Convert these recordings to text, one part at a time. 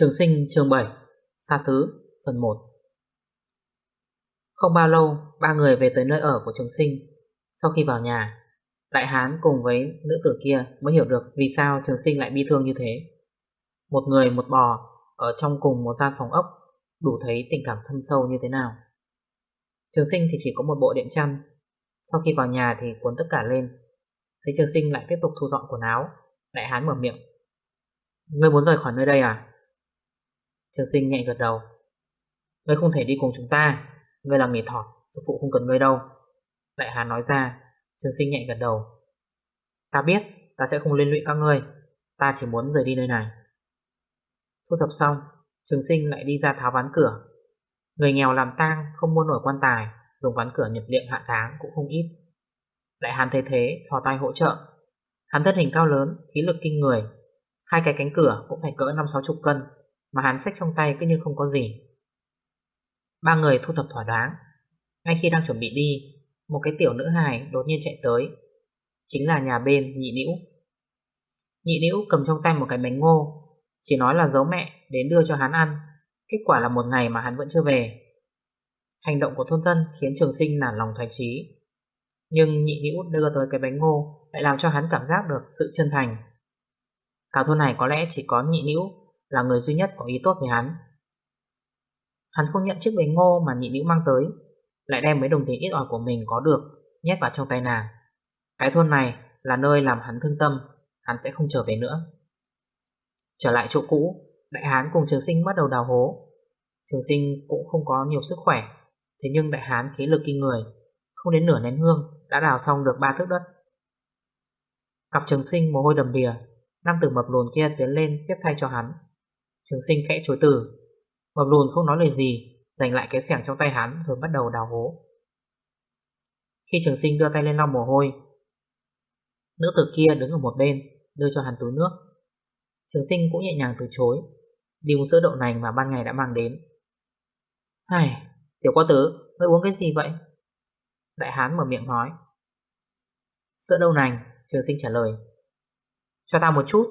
Trường sinh chương 7 Xa xứ phần 1 Không bao lâu, Ba người về tới nơi ở của trường sinh. Sau khi vào nhà, Đại hán cùng với nữ tử kia mới hiểu được Vì sao trường sinh lại bi thương như thế. Một người một bò Ở trong cùng một gian phòng ốc Đủ thấy tình cảm thâm sâu như thế nào. Trường sinh thì chỉ có một bộ đệm chăn. Sau khi vào nhà thì cuốn tất cả lên. Thấy trường sinh lại tiếp tục thu dọn quần áo, Đại hán mở miệng. Ngươi muốn rời khỏi nơi đây à? Trường sinh nhẹ gật đầu. Ngươi không thể đi cùng chúng ta Ngươi là nghề thọt, Sư phụ không cần ngươi đâu. Đại hán nói ra Trường sinh nhẹ gật đầu. Ta biết Ta sẽ không liên lụy các ngươi Ta chỉ muốn rời đi nơi này. Thu thập xong Trường sinh lại đi ra tháo ván cửa. Người nghèo làm tang không mua nổi quan tài Dùng ván cửa nhập liệm hạ tháng cũng không ít. Đại hán thấy thế thò tay hỗ trợ. Hắn thân hình cao lớn Khí lực kinh người. Hai cái cánh cửa cũng phải cỡ 5-60 cân. Mà hắn xách trong tay cứ như không có gì. Ba người thu thập thỏa đáng Ngay khi đang chuẩn bị đi, Một cái tiểu nữ hài đột nhiên chạy tới. Chính là nhà bên nhị nữ. Nhị nữ cầm trong tay một cái bánh ngô, Chỉ nói là giấu mẹ đến đưa cho hắn ăn. Kết quả là một ngày mà hắn vẫn chưa về. Hành động của thôn dân khiến trường sinh nản lòng thoái trí Nhưng nhị nữ đưa tới cái bánh ngô Lại làm cho hắn cảm giác được sự chân thành. Cả thôn này có lẽ chỉ có nhị nữ là người duy nhất có ý tốt với hắn. Hắn không nhận chiếc bánh ngô mà nhị nữ mang tới, Lại đem mấy đồng tiền ít ỏi của mình có được Nhét vào trong tay nàng. Cái thôn này là nơi làm hắn thương tâm, Hắn sẽ không trở về nữa. Trở lại chỗ cũ, Đại hán cùng trường sinh bắt đầu đào hố. Trường sinh cũng không có nhiều sức khỏe, Thế nhưng đại hán khí lực kinh người, Không đến nửa nén hương Đã đào xong được ba thước đất. Cặp trường sinh mồ hôi đầm đìa Nam tử mập lùn kia tiến lên tiếp thay cho hắn. Trường sinh khẽ chối từ. Mập lùn không nói lời gì Giành lại cái xẻng trong tay hắn rồi bắt đầu đào hố. Khi trường sinh đưa tay lên lau mồ hôi Nữ tử kia đứng ở một bên Đưa cho hắn túi nước. Trường sinh cũng nhẹ nhàng từ chối Đi uống sữa đậu nành mà ban ngày đã mang đến. Hài, tiểu qua tứ Ngươi uống cái gì vậy? Đại hán mở miệng nói. Sữa đậu nành Trường sinh trả lời. Cho ta một chút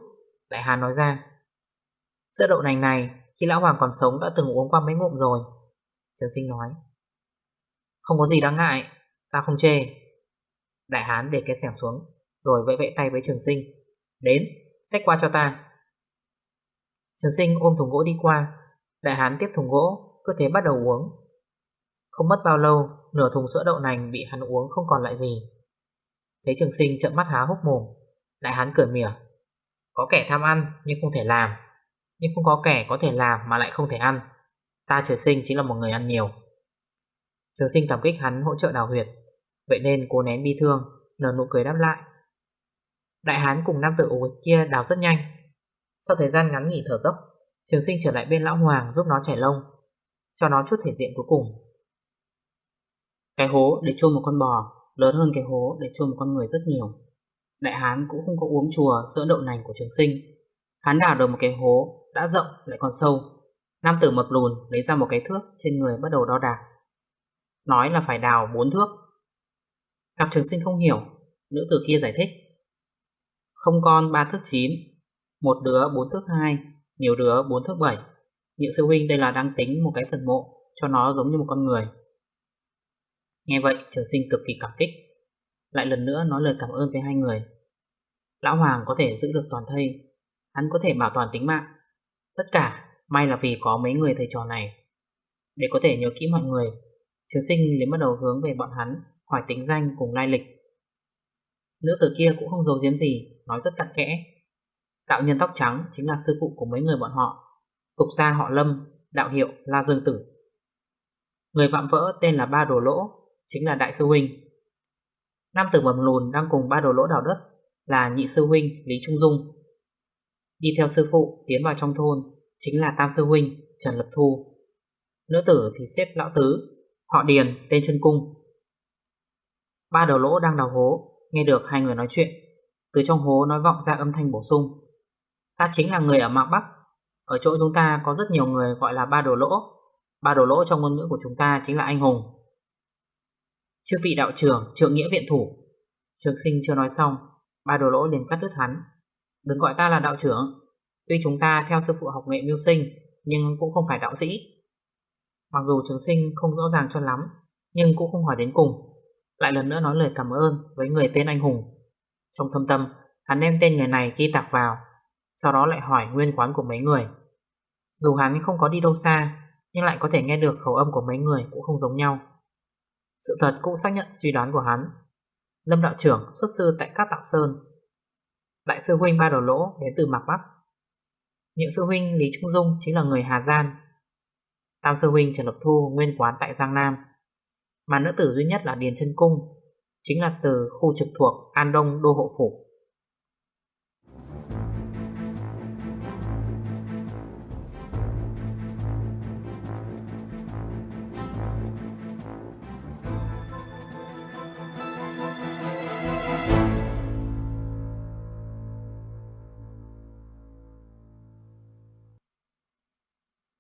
Đại hán nói ra. Sữa đậu nành này khi lão hoàng còn sống đã từng uống qua mấy ngụm rồi. Trường sinh nói Không có gì đáng ngại Ta không chê. Đại hán để cái xẻng xuống Rồi vẫy vẫy tay với trường sinh Đến, xách qua cho ta. Trường sinh ôm thùng gỗ đi qua Đại hán tiếp thùng gỗ Cứ thế bắt đầu uống. Không mất bao lâu Nửa thùng sữa đậu nành bị hắn uống không còn lại gì. Thấy trường sinh trợn mắt há hốc mồm Đại hán cười mỉa Có kẻ tham ăn nhưng không thể làm. Nhưng không có kẻ có thể làm mà lại không thể ăn. Ta trời sinh chính là một người ăn nhiều. Trường sinh cảm kích hắn hỗ trợ đào huyệt. Vậy nên cố nén bi thương, Nở nụ cười đáp lại. Đại hán cùng nam tử ủ kia đào rất nhanh. Sau thời gian ngắn nghỉ thở dốc, Trường sinh trở lại bên lão hoàng giúp nó chảy lông, Cho nó chút thể diện cuối cùng. Cái hố để chôn một con bò Lớn hơn cái hố để chôn một con người rất nhiều. Đại hán cũng không có uống chùa sữa đậu nành của trường sinh. Hắn đào được một cái hố đã rộng lại còn sâu. Nam tử mập lùn lấy ra một cái thước Trên người bắt đầu đo đạc. Nói là phải đào bốn thước. Gặp trường sinh không hiểu, Nữ tử kia giải thích. Không con ba thước chín, Một đứa bốn thước hai, Nhiều đứa bốn thước bảy. Nhị sư huynh đây là đang tính một cái phần mộ, Cho nó giống như một con người. Nghe vậy, trường sinh cực kỳ cảm kích. Lại lần nữa nói lời cảm ơn với hai người. Lão Hoàng có thể giữ được toàn thây. Hắn có thể bảo toàn tính mạng. Tất cả, may là vì có mấy người thầy trò này. Để có thể nhớ kỹ mọi người Trường sinh liền bắt đầu hướng về bọn hắn, Hỏi tính danh cùng lai lịch. Nữ tử kia cũng không giấu giếm gì, Nói rất cặn kẽ. Đạo nhân tóc trắng chính là sư phụ của mấy người bọn họ, Tục gia họ Lâm, Đạo hiệu La Dương Tử. Người vạm vỡ tên là Ba Đồ Lỗ, Chính là Đại sư Huynh. Nam tử bầm lùn đang cùng ba đồ lỗ đào đất Là nhị sư huynh Lý Trung Dung. Đi theo sư phụ tiến vào trong thôn, Chính là tam sư huynh, Trần Lập Thu. Nữ tử thì xếp lão tứ, Họ Điền, tên chân cung. Ba đầu lỗ đang đào hố, Nghe được hai người nói chuyện. Từ trong hố nói vọng ra âm thanh bổ sung. Ta chính là người ở Mạc Bắc. Ở chỗ chúng ta có rất nhiều người gọi là ba đồ lỗ. Ba đồ lỗ trong ngôn ngữ của chúng ta chính là anh hùng. Trước vị đạo trưởng, trượng nghĩa viện thủ. Trường sinh chưa nói xong, Ba đồ lỗ liền cắt đứt hắn. Đừng gọi ta là đạo trưởng. Tuy chúng ta theo sư phụ học nghệ mưu sinh, Nhưng cũng không phải đạo sĩ. Mặc dù trường sinh không rõ ràng cho lắm, Nhưng cũng không hỏi đến cùng. Lại lần nữa nói lời cảm ơn với người tên anh hùng. Trong thâm tâm, Hắn đem tên người này ghi tạc vào, Sau đó lại hỏi nguyên quán của mấy người. Dù hắn không có đi đâu xa, Nhưng lại có thể nghe được khẩu âm của mấy người Cũng không giống nhau. Sự thật cũng xác nhận suy đoán của hắn. Lâm đạo trưởng, xuất sư tại Cát Tạo Sơn. Đại sư huynh Ba Đầu Lỗ đến từ Mạc Bắc. Những sư huynh Lý Trung Dung chính là người Hà Gian. Tam sư huynh Trần Lập Thu nguyên quán tại Giang Nam. Mà nữ tử duy nhất là Điền chân Cung, Chính là từ khu trực thuộc An Đông Đô Hộ Phủ.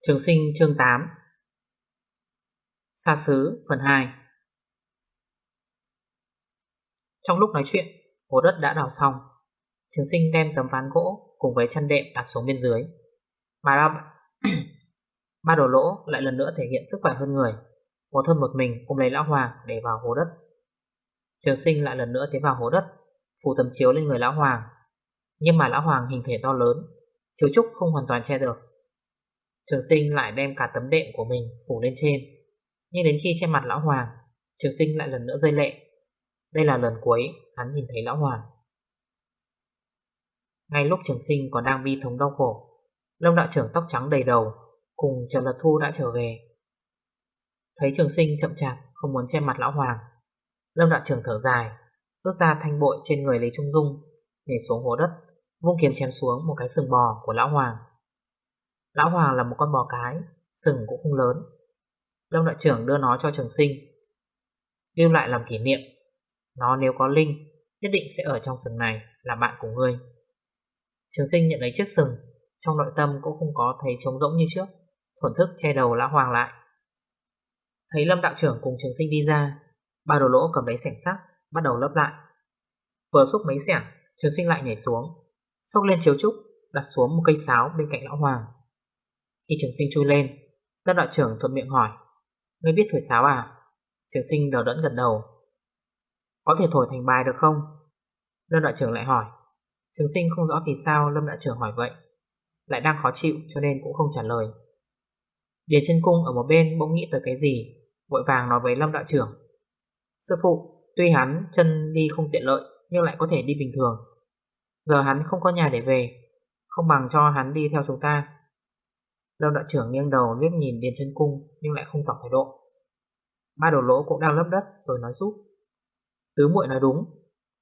Trường sinh chương 8 Xa xứ phần 2 Trong lúc nói chuyện, hồ đất đã đào xong. Trường sinh đem tấm ván gỗ cùng với chăn đệm đặt xuống bên dưới. Bà ra... ba đồ lỗ lại lần nữa thể hiện sức khỏe hơn người. Một thân một mình cùng lấy lão hoàng để vào hồ đất. Trường sinh lại lần nữa tiến vào hồ đất, phủ tấm chiếu lên người lão hoàng. Nhưng mà lão hoàng hình thể to lớn, chiếu trúc không hoàn toàn che được. Trường sinh lại đem cả tấm đệm của mình phủ lên trên. Nhưng đến khi che mặt lão hoàng, Trường sinh lại lần nữa rơi lệ. Đây là lần cuối hắn nhìn thấy lão hoàng. Ngay lúc trường sinh còn đang bi thống đau khổ, Lâm đạo trưởng tóc trắng đầy đầu Cùng Trần Lật Thu đã trở về. Thấy trường sinh chậm chạp, Không muốn che mặt lão hoàng, Lâm đạo trưởng thở dài, Rút ra thanh bội trên người Lý Trung Dung, Nhảy xuống hố đất, Vung kiếm chém xuống một cái sừng bò của lão hoàng. Lão Hoàng là một con bò cái, Sừng cũng không lớn. Lâm đội trưởng đưa nó cho trường sinh, Lưu lại làm kỷ niệm. Nó nếu có linh, Nhất định sẽ ở trong sừng này, là bạn của ngươi. Trường sinh nhận lấy chiếc sừng, Trong nội tâm cũng không có thấy trống rỗng như trước Thuần thức che đầu lão hoàng lại. Thấy lâm đạo trưởng cùng trường sinh đi ra, Ba đồ lỗ cầm lấy sẻng sắt, Bắt đầu lấp lại. Vừa xúc mấy sẻng, Trường sinh lại nhảy xuống, Xốc lên chiếu trúc, Đặt xuống một cây sáo bên cạnh lão hoàng khi trường sinh chui lên, Các đội trưởng thuận miệng hỏi, Ngươi biết thổi sáo à? Trường sinh đầu đẫn gật đầu. Có thể thổi thành bài được không? Lâm đội trưởng lại hỏi. Trường sinh không rõ vì sao Lâm đội trưởng hỏi vậy, Lại đang khó chịu cho nên cũng không trả lời. Điền chân cung ở một bên bỗng nghĩ tới cái gì, Vội vàng nói với Lâm đạo trưởng, Sư phụ, Tuy hắn chân đi không tiện lợi, Nhưng lại có thể đi bình thường. Giờ hắn không có nhà để về, Không bằng cho hắn đi theo chúng ta. Lâm đạo trưởng nghiêng đầu liếc nhìn Điền chân cung nhưng lại không tỏ thái độ. Ba đồ lỗ cũng đang lấp đất rồi nói giúp. Tứ muội nói đúng,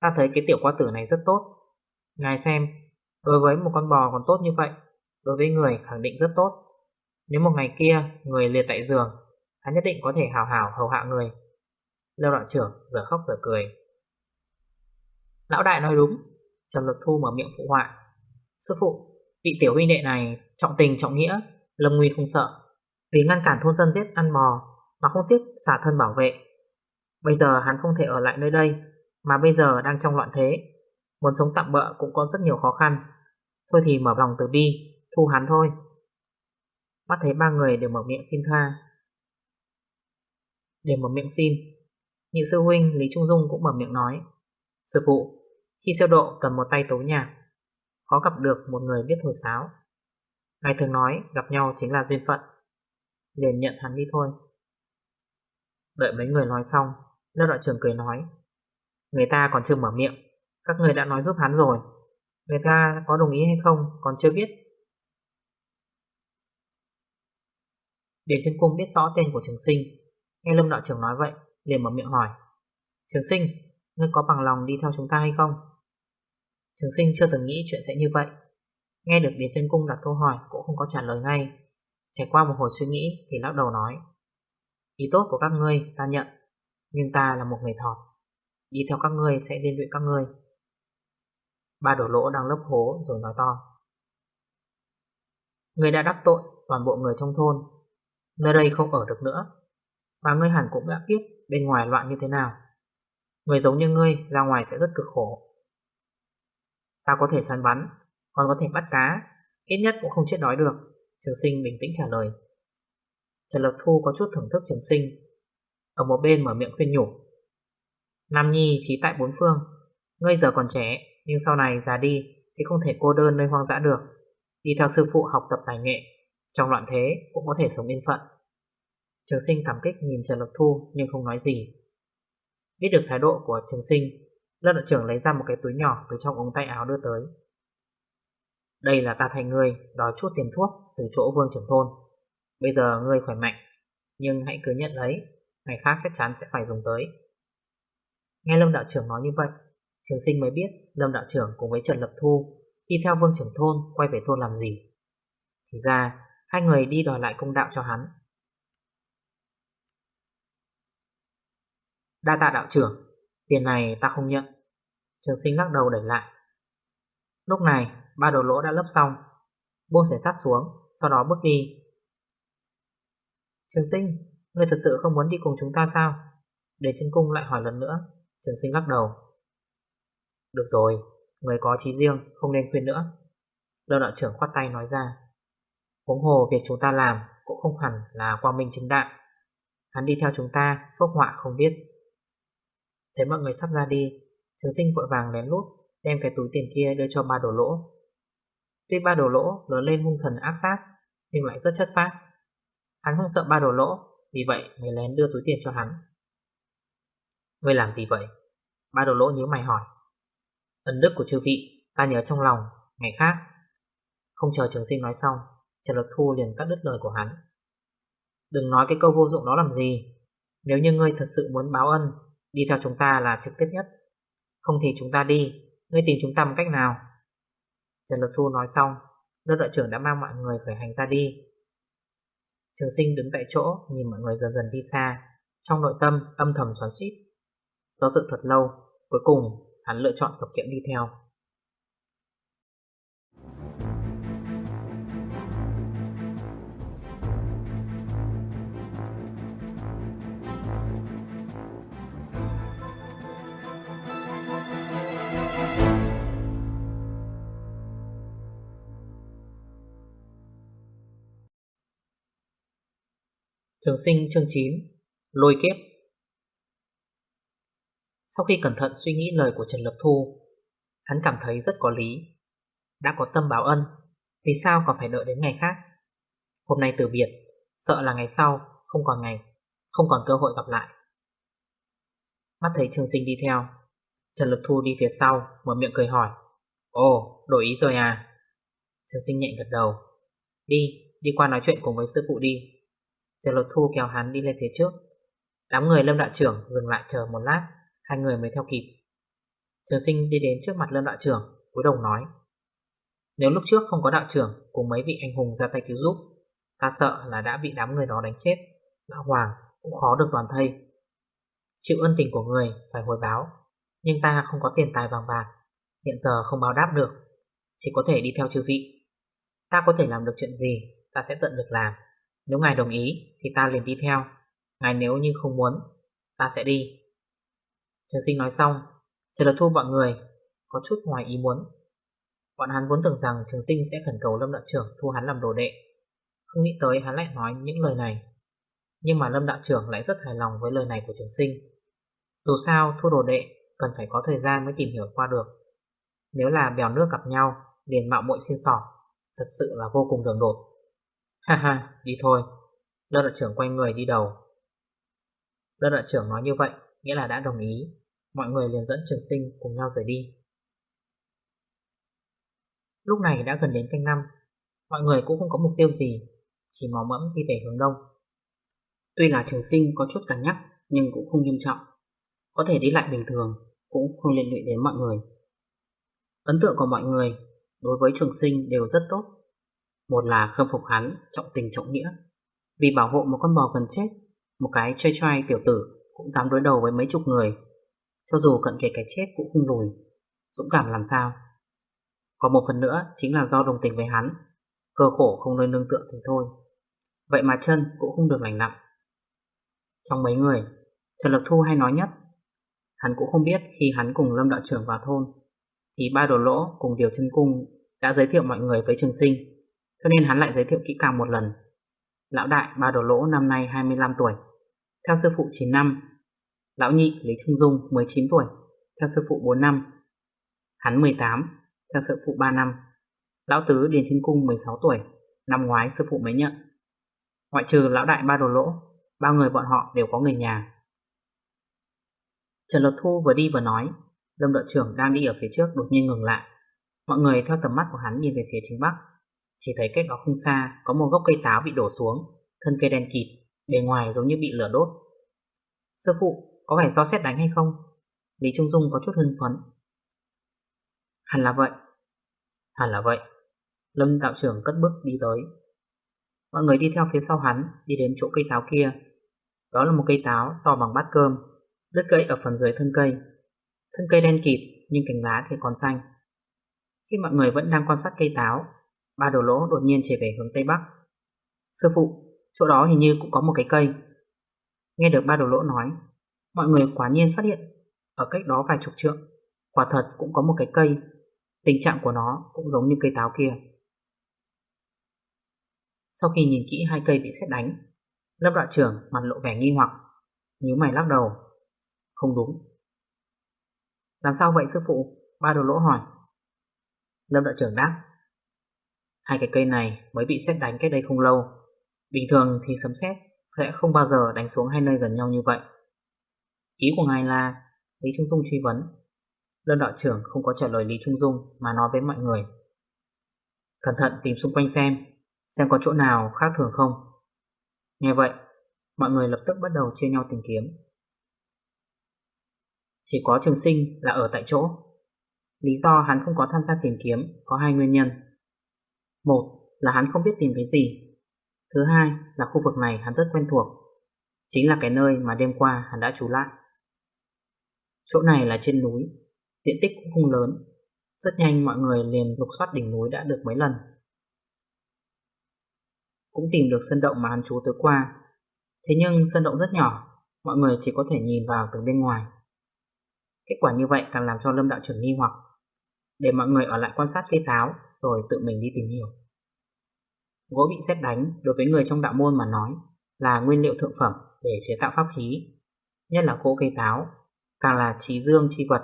ta thấy cái tiểu qua tử này rất tốt. Ngài xem, đối với một con bò còn tốt như vậy, đối với người khẳng định rất tốt. Nếu một ngày kia người liệt tại giường, hắn nhất định có thể hào hào hầu hạ người. Lâm đạo trưởng giờ khóc giờ cười. Lão đại nói đúng, Trần Lực Thu mở miệng phụ họa. Sư phụ, vị tiểu huynh đệ này trọng tình trọng nghĩa, Lâm Nguy không sợ, Vì ngăn cản thôn dân giết ăn bò Mà không tiếc xả thân bảo vệ. Bây giờ hắn không thể ở lại nơi đây, Mà bây giờ đang trong loạn thế. Muốn sống tạm bỡ cũng có rất nhiều khó khăn. Thôi thì mở lòng từ bi, Thu hắn thôi. Mắt thấy ba người đều mở miệng xin tha. Để mở miệng xin. Nhị sư huynh Lý Trung Dung cũng mở miệng nói, Sư phụ, Khi siêu độ cần một tay tố nhạc, Khó gặp được một người biết thổi sáo. Ngài thường nói gặp nhau chính là duyên phận. Liền nhận hắn đi thôi. Đợi mấy người nói xong, Lâm đội trưởng cười nói, Người ta còn chưa mở miệng, Các người đã nói giúp hắn rồi. Người ta có đồng ý hay không còn chưa biết. Điền trên cung biết rõ tên của trường sinh, Nghe Lâm đạo trưởng nói vậy, liền mở miệng hỏi, Trường sinh, Ngươi có bằng lòng đi theo chúng ta hay không? Trường sinh chưa từng nghĩ chuyện sẽ như vậy. Nghe được Điền chân Cung đặt câu hỏi cũng không có trả lời ngay. Trải qua một hồi suy nghĩ thì lắc đầu nói. Ý tốt của các ngươi ta nhận, nhưng ta là một người thọt. Đi theo các ngươi sẽ liên luyện các ngươi. Ba đổ lỗ đang lấp hố rồi nói to. Ngươi đã đắc tội toàn bộ người trong thôn. Nơi đây không ở được nữa. Và ngươi hẳn cũng đã biết bên ngoài loạn như thế nào. Người giống như ngươi ra ngoài sẽ rất cực khổ. Ta có thể săn bắn còn có thể bắt cá, Ít nhất cũng không chết đói được. Trường sinh bình tĩnh trả lời. Trần Lập Thu có chút thưởng thức trường sinh. Ở một bên mở miệng khuyên nhủ. Nam Nhi trí tại bốn phương. Ngươi giờ còn trẻ Nhưng sau này già đi Thì không thể cô đơn nơi hoang dã được. Đi theo sư phụ học tập tài nghệ Trong loạn thế cũng có thể sống yên phận. Trường sinh cảm kích nhìn Trần Lập Thu Nhưng không nói gì. Biết được thái độ của trường sinh Lớp đội trưởng lấy ra một cái túi nhỏ Từ trong ống tay áo đưa tới. Đây là ta thay ngươi Đòi chút tiền thuốc từ chỗ vương trưởng thôn. Bây giờ ngươi khỏe mạnh, Nhưng hãy cứ nhận lấy, Ngày khác chắc chắn sẽ phải dùng tới. Nghe Lâm đạo trưởng nói như vậy, Trường sinh mới biết Lâm đạo trưởng cùng với Trần Lập Thu Đi theo vương trưởng thôn quay về thôn làm gì. Thì ra, Hai người đi đòi lại công đạo cho hắn. Đa tạ đạo trưởng, Tiền này ta không nhận. Trường sinh lắc đầu đẩy lại. Lúc này ba đầu lỗ đã lấp xong. Buông sẻ sắt xuống, Sau đó bước đi. Trường sinh, Ngươi thật sự không muốn đi cùng chúng ta sao? Để chân cung lại hỏi lần nữa. Trường sinh lắc đầu. Được rồi, Người có trí riêng, không nên khuyên nữa. Lâu đạo trưởng khoát tay nói ra. Huống hồ việc chúng ta làm Cũng không hẳn là quang minh chính đại. Hắn đi theo chúng ta Phốc họa không biết. Thấy mọi người sắp ra đi, Trường sinh vội vàng lén lút Đem cái túi tiền kia đưa cho ba đổ lỗ. Tuy ba đồ lỗ lớn lên hung thần ác sát, Nhưng lại rất chất phát Hắn không sợ ba đồ lỗ, Vì vậy mới lén đưa túi tiền cho hắn. Ngươi làm gì vậy? Ba đồ lỗ nhớ mày hỏi. Ân đức của chư vị, ta nhớ trong lòng, Ngày khác. Không chờ trường sinh nói xong, Trần Lực Thu liền cắt đứt lời của hắn. Đừng nói cái câu vô dụng đó làm gì. Nếu như ngươi thật sự muốn báo ân, Đi theo chúng ta là trực tiếp nhất. Không thì chúng ta đi, Ngươi tìm chúng ta một cách nào. Trần Lập Thu nói xong Lớp đội trưởng đã mang mọi người khởi hành ra đi. Trường sinh đứng tại chỗ, Nhìn mọi người dần dần đi xa. Trong nội tâm âm thầm xoắn suýt Do sự thật lâu, Cuối cùng hắn lựa chọn cập kiện đi theo. Trường sinh chương 9 Lôi kiếp. Sau khi cẩn thận suy nghĩ lời của Trần Lập Thu Hắn cảm thấy rất có lý. Đã có tâm báo ân Vì sao còn phải đợi đến ngày khác? Hôm nay từ biệt Sợ là ngày sau không còn ngày Không còn cơ hội gặp lại. Mắt thấy Trường sinh đi theo Trần Lập Thu đi phía sau Mở miệng cười hỏi Ồ đổi ý rồi à? Trường sinh nhẹ gật đầu Đi, đi qua nói chuyện cùng với sư phụ đi. Trần Lột Thu kéo hắn đi lên phía trước. Đám người Lâm Đạo Trưởng dừng lại chờ một lát, Hai người mới theo kịp. Trường sinh đi đến trước mặt Lâm Đạo Trưởng, cúi đầu nói, Nếu lúc trước không có đạo trưởng Cùng mấy vị anh hùng ra tay cứu giúp, Ta sợ là đã bị đám người đó đánh chết. Lão Hoàng cũng khó được toàn thây. Chịu ân tình của người Phải hồi báo, Nhưng ta không có tiền tài vàng bạc, Hiện giờ không báo đáp được, Chỉ có thể đi theo chư vị. Ta có thể làm được chuyện gì, Ta sẽ tận lực làm nếu ngài đồng ý, thì ta liền đi theo. Ngài nếu như không muốn, Ta sẽ đi. Trần sinh nói xong, Trần Lật Thu bọn người có chút ngoài ý muốn. Bọn hắn vốn tưởng rằng Trường sinh sẽ khẩn cầu Lâm Đạo trưởng thu hắn làm đồ đệ. Không nghĩ tới hắn lại nói những lời này. Nhưng mà Lâm Đạo trưởng lại rất hài lòng với lời này của Trường sinh. Dù sao, thu đồ đệ cần phải có thời gian mới tìm hiểu qua được. Nếu là bèo nước gặp nhau, liền mạo muội xin sỏ. Thật sự là vô cùng đường đột. Ha ha, đi thôi. Lớp đội trưởng quay người đi đầu. Lớp đội trưởng nói như vậy, nghĩa là đã đồng ý. Mọi người liền dẫn trường sinh cùng nhau rời đi. Lúc này đã gần đến canh năm, mọi người cũng không có mục tiêu gì, chỉ mò mẫm đi về hướng đông. Tuy là trường sinh có chút cảm nhắc, nhưng cũng không nghiêm trọng. Có thể đi lại bình thường, cũng không liên lụy đến mọi người. Ấn tượng của mọi người đối với trường sinh đều rất tốt. Một là khâm phục hắn, trọng tình trọng nghĩa. Vì bảo hộ một con bò gần chết, Một cái chơi choai tiểu tử Cũng dám đối đầu với mấy chục người. Cho dù cận kề cái chết cũng không lùi. Dũng cảm làm sao? Còn một phần nữa chính là do đồng tình với hắn. Cơ khổ không nơi nương tựa thì thôi. Vậy mà chân cũng không được lành nặng Trong mấy người, Trần Lập Thu hay nói nhất, Hắn cũng không biết khi hắn cùng Lâm Đạo trưởng vào thôn, Thì ba đồ lỗ cùng Điều chân Cung Đã giới thiệu mọi người với Trường Sinh. Cho nên hắn lại giới thiệu kỹ càng một lần. Lão đại ba đồ lỗ năm nay 25 tuổi, theo sư phụ 9 năm. Lão nhị Lý Trung Dung 19 tuổi, theo sư phụ 4 năm. Hắn 18, theo sư phụ 3 năm. Lão tứ Điền Chính Cung 16 tuổi, năm ngoái sư phụ mới nhận. Ngoại trừ lão đại ba đồ lỗ, bao người bọn họ đều có người nhà. Trần Lột Thu vừa đi vừa nói, Lâm đội trưởng đang đi ở phía trước đột nhiên ngừng lại. Mọi người theo tầm mắt của hắn nhìn về phía chính bắc, chỉ thấy cách đó không xa có một gốc cây táo bị đổ xuống, thân cây đen kịt, bề ngoài giống như bị lửa đốt. Sư phụ, có phải do xét đánh hay không? Lý Trung Dung có chút hưng phấn. Hẳn là vậy. Hẳn là vậy. Lâm đạo trưởng cất bước đi tới. Mọi người đi theo phía sau hắn, đi đến chỗ cây táo kia. Đó là một cây táo to bằng bát cơm, đứt cây ở phần dưới thân cây. Thân cây đen kịt nhưng cành lá thì còn xanh. Khi mọi người vẫn đang quan sát cây táo, ba đồ lỗ đột nhiên chỉ về hướng tây bắc. Sư phụ, chỗ đó hình như cũng có một cái cây. Nghe được ba đồ lỗ nói, mọi người quả nhiên phát hiện ở cách đó vài chục trượng, quả thật cũng có một cái cây. Tình trạng của nó cũng giống như cây táo kia. Sau khi nhìn kỹ hai cây bị xét đánh, Lâm đạo trưởng mặt lộ vẻ nghi hoặc, nhíu mày lắc đầu. Không đúng. Làm sao vậy sư phụ? Ba đồ lỗ hỏi. Lâm đội trưởng đáp. Hai cái cây này mới bị xét đánh cách đây không lâu. Bình thường thì sấm xét sẽ không bao giờ đánh xuống hai nơi gần nhau như vậy. Ý của ngài là Lý Trung Dung truy vấn. Lâm đội trưởng không có trả lời Lý Trung Dung mà nói với mọi người. Cẩn thận tìm xung quanh xem, xem có chỗ nào khác thường không. Nghe vậy, mọi người lập tức bắt đầu chia nhau tìm kiếm. Chỉ có trường sinh là ở tại chỗ. Lý do hắn không có tham gia tìm kiếm có hai nguyên nhân. Một là hắn không biết tìm cái gì. Thứ hai là khu vực này hắn rất quen thuộc. Chính là cái nơi mà đêm qua hắn đã trú lại. Chỗ này là trên núi, diện tích cũng không lớn. Rất nhanh mọi người liền lục soát đỉnh núi đã được mấy lần. Cũng tìm được sân động mà hắn trú tới qua. Thế nhưng sân động rất nhỏ, mọi người chỉ có thể nhìn vào từ bên ngoài. Kết quả như vậy càng làm cho Lâm đạo trưởng nghi hoặc để mọi người ở lại quan sát cây táo rồi tự mình đi tìm hiểu. Gỗ bị xét đánh đối với người trong đạo môn mà nói là nguyên liệu thượng phẩm để chế tạo pháp khí, nhất là gỗ cây táo, càng là trí dương chi vật.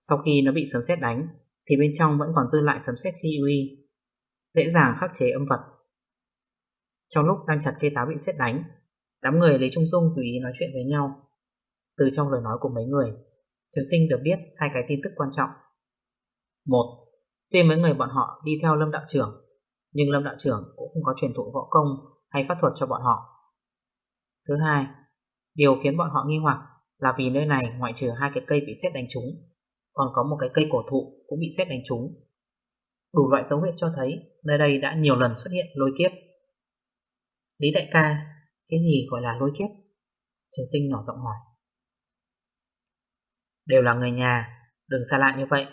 Sau khi nó bị sấm xét đánh thì bên trong vẫn còn dư lại sấm xét chi uy, dễ dàng khắc chế âm vật. Trong lúc đang chặt cây táo bị xét đánh, đám người lấy Trung Dung tùy ý nói chuyện với nhau. Từ trong lời nói của mấy người, Trường sinh được biết hai cái tin tức quan trọng. Một, tuy mấy người bọn họ đi theo Lâm Đạo trưởng, nhưng Lâm Đạo trưởng cũng không có truyền thụ võ công hay pháp thuật cho bọn họ. Thứ hai, điều khiến bọn họ nghi hoặc là vì nơi này ngoại trừ hai cái cây bị xét đánh trúng, còn có một cái cây cổ thụ cũng bị xét đánh trúng. Đủ loại dấu hiệu cho thấy nơi đây đã nhiều lần xuất hiện lôi kiếp. Lý đại ca, cái gì gọi là lôi kiếp? Trường sinh nhỏ giọng hỏi. Đều là người nhà Đừng xa lạ như vậy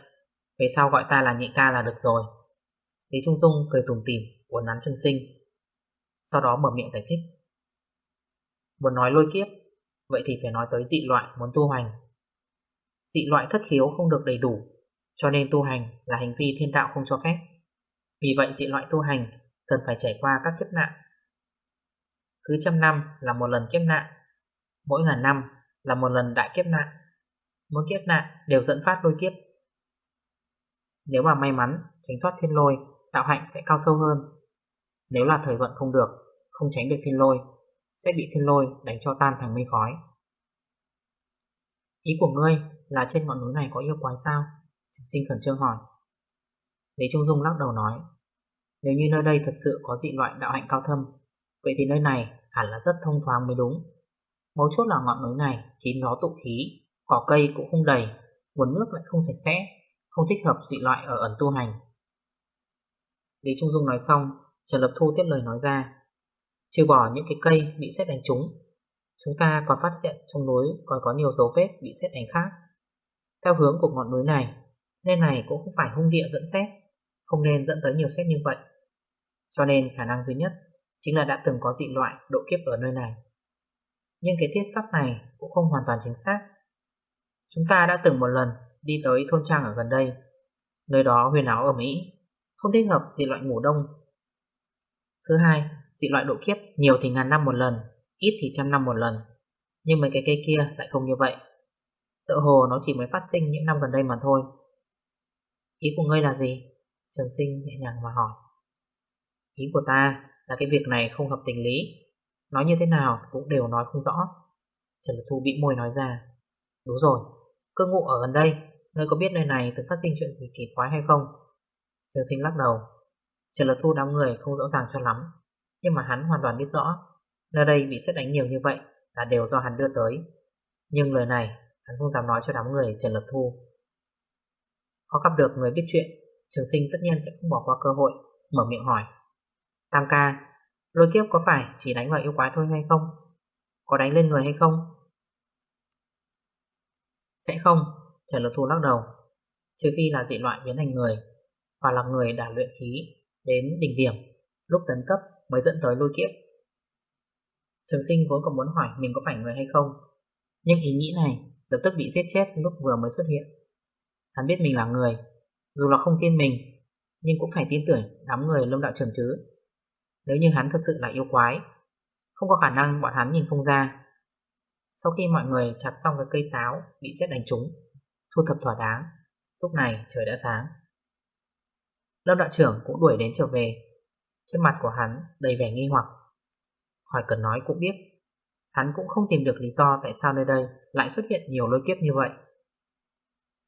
về sau gọi ta là nhị ca là được rồi. Lý Trung Dung cười tùng tìm Uốn nắn chân sinh. Sau đó mở miệng giải thích. Muốn nói lôi kiếp, Vậy thì phải nói tới dị loại muốn tu hành. Dị loại thất khiếu không được đầy đủ, Cho nên tu hành là hành vi thiên đạo không cho phép. Vì vậy dị loại tu hành Cần phải trải qua các kiếp nạn. Cứ trăm năm là một lần kiếp nạn, Mỗi ngàn năm là một lần đại kiếp nạn. Mỗi kiếp nạn đều dẫn phát lôi kiếp. Nếu mà may mắn tránh thoát thiên lôi Đạo hạnh sẽ cao sâu hơn. Nếu là thời vận không được Không tránh được thiên lôi Sẽ bị thiên lôi đánh cho tan thành mây khói. Ý của ngươi là trên ngọn núi này có yêu quái sao? Trường sinh khẩn trương hỏi. Lý Trung Dung lắc đầu nói Nếu như nơi đây thật sự có dị loại đạo hạnh cao thâm Vậy thì nơi này hẳn là rất thông thoáng mới đúng. Mấu chốt là ngọn núi này kín gió tụ khí Cỏ cây cũng không đầy, nguồn nước lại không sạch sẽ, không thích hợp dị loại ở ẩn tu hành. Lý Trung Dung nói xong, Trần Lập Thu tiếp lời nói ra. Trừ bỏ những cái cây bị xét đánh trúng, chúng ta còn phát hiện trong núi còn có nhiều dấu vết bị xét đánh khác. Theo hướng của ngọn núi này, nơi này cũng không phải hung địa dẫn xét, không nên dẫn tới nhiều xét như vậy. Cho nên khả năng duy nhất chính là đã từng có dị loại độ kiếp ở nơi này. Nhưng cái thiết pháp này cũng không hoàn toàn chính xác Chúng ta đã từng một lần đi tới thôn trang ở gần đây. Nơi đó huyền áo ở Mỹ, không thích hợp dị loại ngủ đông Thứ hai, dị loại độ kiếp nhiều thì ngàn năm một lần, ít thì trăm năm một lần. Nhưng mấy cái cây kia lại không như vậy. Tự hồ nó chỉ mới phát sinh những năm gần đây mà thôi. Ý của ngươi là gì? Trường sinh nhẹ nhàng mà hỏi. Ý của ta là cái việc này không hợp tình lý. Nói như thế nào cũng đều nói không rõ. Trần Lực Thu bị môi nói ra. Đúng rồi, cơ ngụ ở gần đây, ngươi có biết nơi này từng phát sinh chuyện gì kỳ quái hay không? Trường sinh lắc đầu. Trần Lật Thu đám người không rõ ràng cho lắm, nhưng mà hắn hoàn toàn biết rõ. Nơi đây bị xét đánh nhiều như vậy là đều do hắn đưa tới. Nhưng lời này hắn không dám nói cho đám người Trần Lật Thu. Có gặp được người biết chuyện, trường sinh tất nhiên sẽ không bỏ qua cơ hội, mở miệng hỏi. Tam ca, lôi kiếp có phải chỉ đánh vào yêu quái thôi hay không? Có đánh lên người hay không? Sẽ không, Trần Lực Thu lắc đầu. Trừ phi là dị loại biến thành người, và là người đã luyện khí đến đỉnh điểm, lúc tấn cấp mới dẫn tới lôi kiếp. Trường sinh vốn còn muốn hỏi mình có phải người hay không, nhưng ý nghĩ này lập tức bị giết chết lúc vừa mới xuất hiện. Hắn biết mình là người, dù là không tin mình, nhưng cũng phải tin tưởng đám người lâm đạo trưởng chứ. Nếu như hắn thật sự là yêu quái, không có khả năng bọn hắn nhìn không ra. Sau khi mọi người chặt xong cái cây táo bị xét đánh trúng, thu thập thỏa đáng, lúc này trời đã sáng. Lâm đạo trưởng cũng đuổi đến trở về, trên mặt của hắn đầy vẻ nghi hoặc. Hỏi cần nói cũng biết, hắn cũng không tìm được lý do tại sao nơi đây lại xuất hiện nhiều lôi kiếp như vậy.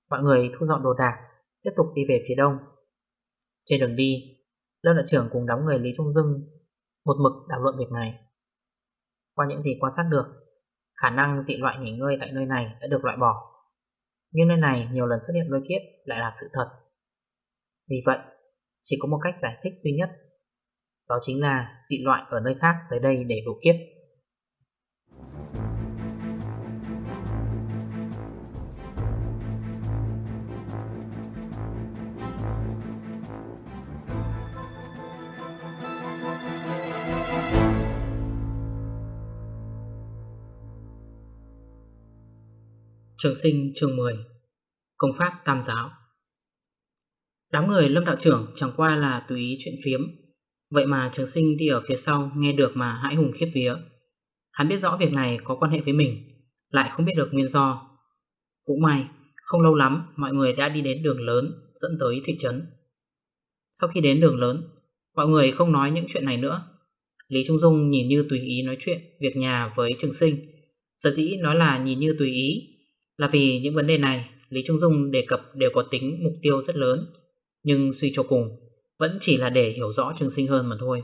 Mọi người thu dọn đồ đạc, tiếp tục đi về phía đông. Trên đường đi, Lâm đạo trưởng cùng đóng người Lý Trung Dưng một mực đảo luận việc này. Qua những gì quan sát được, khả năng dị loại nghỉ ngơi tại nơi này đã được loại bỏ. Nhưng nơi này nhiều lần xuất hiện lôi kiếp lại là sự thật. Vì vậy, chỉ có một cách giải thích duy nhất. Đó chính là dị loại ở nơi khác tới đây để đủ kiếp. Trường sinh chương 10 Công pháp tam giáo. Đám người lâm đạo trưởng chẳng qua là tùy ý chuyện phiếm. Vậy mà trường sinh đi ở phía sau nghe được mà hãi hùng khiếp vía. Hắn biết rõ việc này có quan hệ với mình, Lại không biết được nguyên do. Cũng may, Không lâu lắm, mọi người đã đi đến đường lớn Dẫn tới thị trấn. Sau khi đến đường lớn, Mọi người không nói những chuyện này nữa. Lý Trung Dung nhìn như tùy ý nói chuyện Việc nhà với trường sinh, Sở dĩ nói là nhìn như tùy ý là vì những vấn đề này, Lý Trung Dung đề cập đều có tính mục tiêu rất lớn, Nhưng suy cho cùng, Vẫn chỉ là để hiểu rõ trường sinh hơn mà thôi.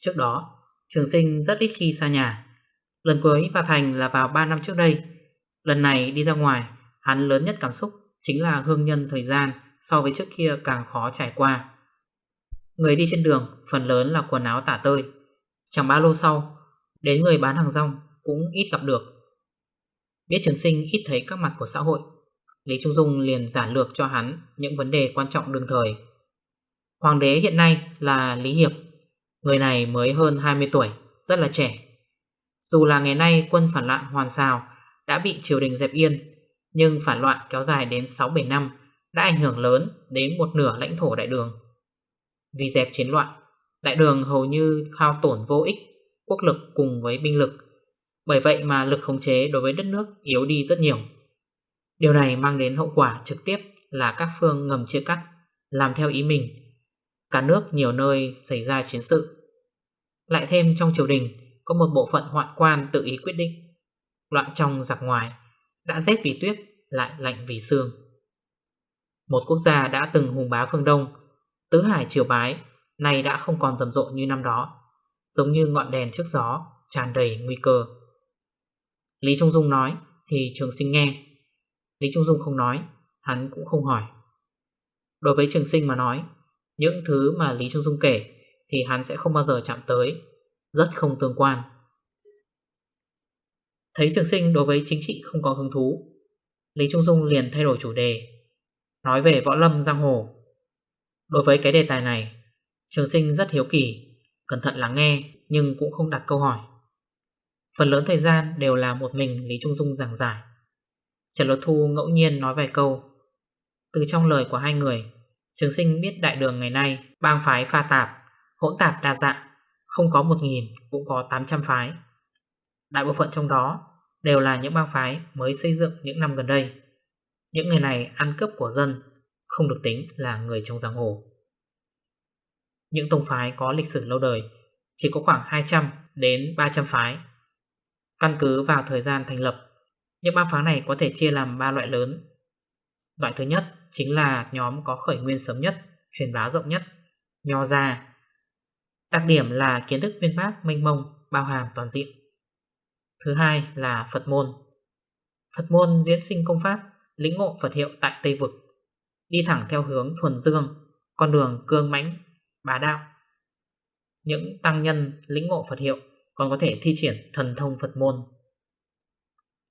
Trước đó, Trường sinh rất ít khi xa nhà. Lần cuối vào thành là vào 3 năm trước đây. Lần này đi ra ngoài, Hắn lớn nhất cảm xúc Chính là hương nhân thời gian So với trước kia càng khó trải qua. Người đi trên đường, Phần lớn là quần áo tả tơi. Chẳng bao lâu sau, Đến người bán hàng rong cũng ít gặp được. Biết trường sinh ít thấy các mặt của xã hội. Lý Trung Dung liền giản lược cho hắn Những vấn đề quan trọng đương thời. Hoàng đế hiện nay là Lý Hiệp, Người này mới hơn 20 tuổi, Rất là trẻ. Dù là ngày nay quân phản loạn hoàn xào Đã bị triều đình dẹp yên, Nhưng phản loạn kéo dài đến 6-7 năm Đã ảnh hưởng lớn đến một nửa lãnh thổ đại đường. Vì dẹp chiến loạn, Đại đường hầu như hao tổn vô ích, Quốc lực cùng với binh lực. Bởi vậy mà lực khống chế đối với đất nước yếu đi rất nhiều. Điều này mang đến hậu quả trực tiếp là các phương ngầm chia cắt, Làm theo ý mình. Cả nước nhiều nơi xảy ra chiến sự. Lại thêm trong triều đình, Có một bộ phận hoạn quan tự ý quyết định. Loạn trong giặc ngoài, Đã rét vì tuyết, Lại lạnh vì xương. Một quốc gia đã từng hùng bá phương Đông, Tứ hải triều bái, Nay đã không còn rầm rộ như năm đó, Giống như ngọn đèn trước gió, tràn đầy nguy cơ. Lý Trung Dung nói, Thì trường sinh nghe. Lý Trung Dung không nói, Hắn cũng không hỏi. Đối với trường sinh mà nói, những thứ mà Lý Trung Dung kể Thì hắn sẽ không bao giờ chạm tới, Rất không tương quan. Thấy trường sinh đối với chính trị không có hứng thú, Lý Trung Dung liền thay đổi chủ đề, Nói về võ lâm giang hồ. Đối với cái đề tài này, Trường sinh rất hiếu kỳ, Cẩn thận lắng nghe Nhưng cũng không đặt câu hỏi. Phần lớn thời gian đều là một mình Lý Trung Dung giảng giải. Trần Lột Thu ngẫu nhiên nói vài câu. Từ trong lời của hai người, Trường sinh biết đại đường ngày nay bang phái pha tạp, Hỗn tạp đa dạng, Không có 1.000 cũng có 800 phái. Đại bộ phận trong đó Đều là những bang phái mới xây dựng những năm gần đây. Những người này ăn cướp của dân, Không được tính là người trong giang hồ. Những tông phái có lịch sử lâu đời, Chỉ có khoảng 200 đến 300 phái. Căn cứ vào thời gian thành lập Những bang phái này có thể chia làm 3 loại lớn Loại thứ nhất chính là nhóm có khởi nguyên sớm nhất, truyền bá rộng nhất, nho gia. Đặc điểm là kiến thức viên bác mênh mông, bao hàm toàn diện. Thứ hai là Phật môn. Phật môn diễn sinh công pháp, lĩnh ngộ Phật hiệu tại Tây Vực, đi thẳng theo hướng thuần dương, con đường cương mãnh, bá đạo. Những tăng nhân lĩnh ngộ Phật hiệu còn có thể thi triển thần thông Phật môn.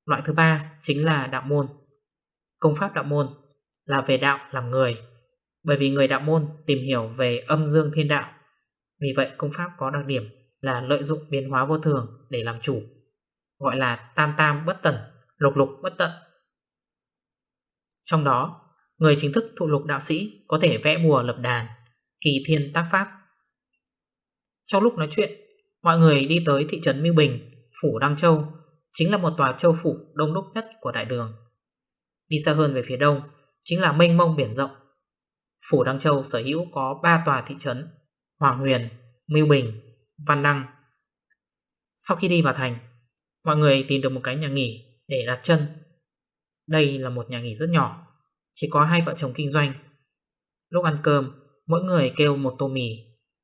Loại thứ ba chính là đạo môn. Công pháp đạo môn là về đạo làm người Bởi vì người đạo môn tìm hiểu về âm dương thiên đạo Vì vậy công pháp có đặc điểm là lợi dụng biến hóa vô thường để làm chủ Gọi là tam tam bất tận, lục lục bất tận Trong đó, người chính thức thụ lục đạo sĩ có thể vẽ bùa lập đàn, kỳ thiên tác pháp Trong lúc nói chuyện, mọi người đi tới thị trấn Mưu Bình, Phủ Đăng Châu Chính là một tòa châu phủ đông đúc nhất của đại đường Đi xa hơn về phía đông chính là mênh mông biển rộng. Phủ Đăng Châu sở hữu có 3 tòa thị trấn Hoàng Huyền, Mưu Bình, Văn Đăng. Sau khi đi vào thành, mọi người tìm được một cái nhà nghỉ để đặt chân. Đây là một nhà nghỉ rất nhỏ, chỉ có hai vợ chồng kinh doanh. Lúc ăn cơm, mỗi người kêu một tô mì,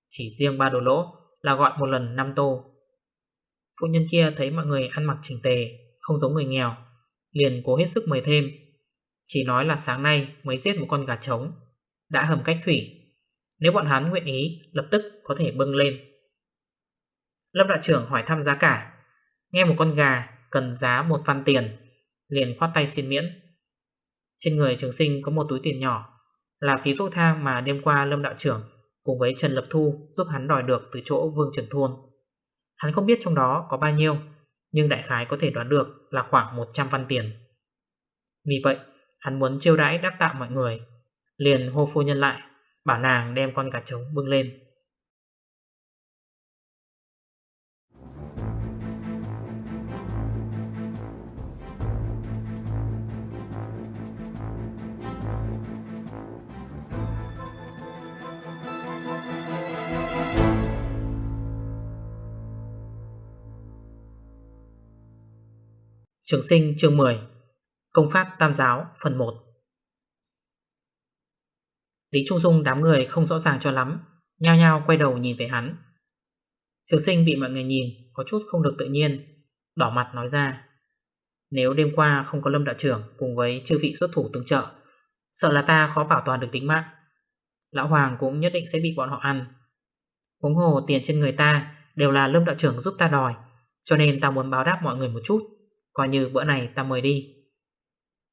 chỉ riêng ba đồ lỗ là gọi một lần 5 tô. Phụ nhân kia thấy mọi người ăn mặc chỉnh tề, không giống người nghèo, liền cố hết sức mời thêm. Chỉ nói là sáng nay mới giết một con gà trống Đã hầm cách thủy Nếu bọn hắn nguyện ý lập tức có thể bưng lên Lâm đại trưởng hỏi thăm giá cả Nghe một con gà cần giá một văn tiền Liền khoát tay xin miễn Trên người trường sinh có một túi tiền nhỏ Là phí thuốc thang mà đêm qua Lâm đạo trưởng Cùng với Trần Lập Thu giúp hắn đòi được từ chỗ Vương Trường Thôn Hắn không biết trong đó có bao nhiêu, Nhưng đại khái có thể đoán được là khoảng 100 văn tiền. Vì vậy, Hắn muốn chiêu đãi đáp tạ mọi người, Liền hô phu nhân lại, Bảo nàng đem con gà trống bưng lên. Trường sinh chương 10 Công pháp Tam Giáo phần 1 Lý Trung Dung đám người không rõ ràng cho lắm, Nhao nhao quay đầu nhìn về hắn. Trường sinh bị mọi người nhìn, Có chút không được tự nhiên, Đỏ mặt nói ra, Nếu đêm qua không có Lâm Đạo trưởng Cùng với chư vị xuất thủ tương trợ, Sợ là ta khó bảo toàn được tính mạng. Lão Hoàng cũng nhất định sẽ bị bọn họ ăn. Huống hồ tiền trên người ta Đều là Lâm Đạo trưởng giúp ta đòi, Cho nên ta muốn báo đáp mọi người một chút. Coi như bữa này ta mời đi.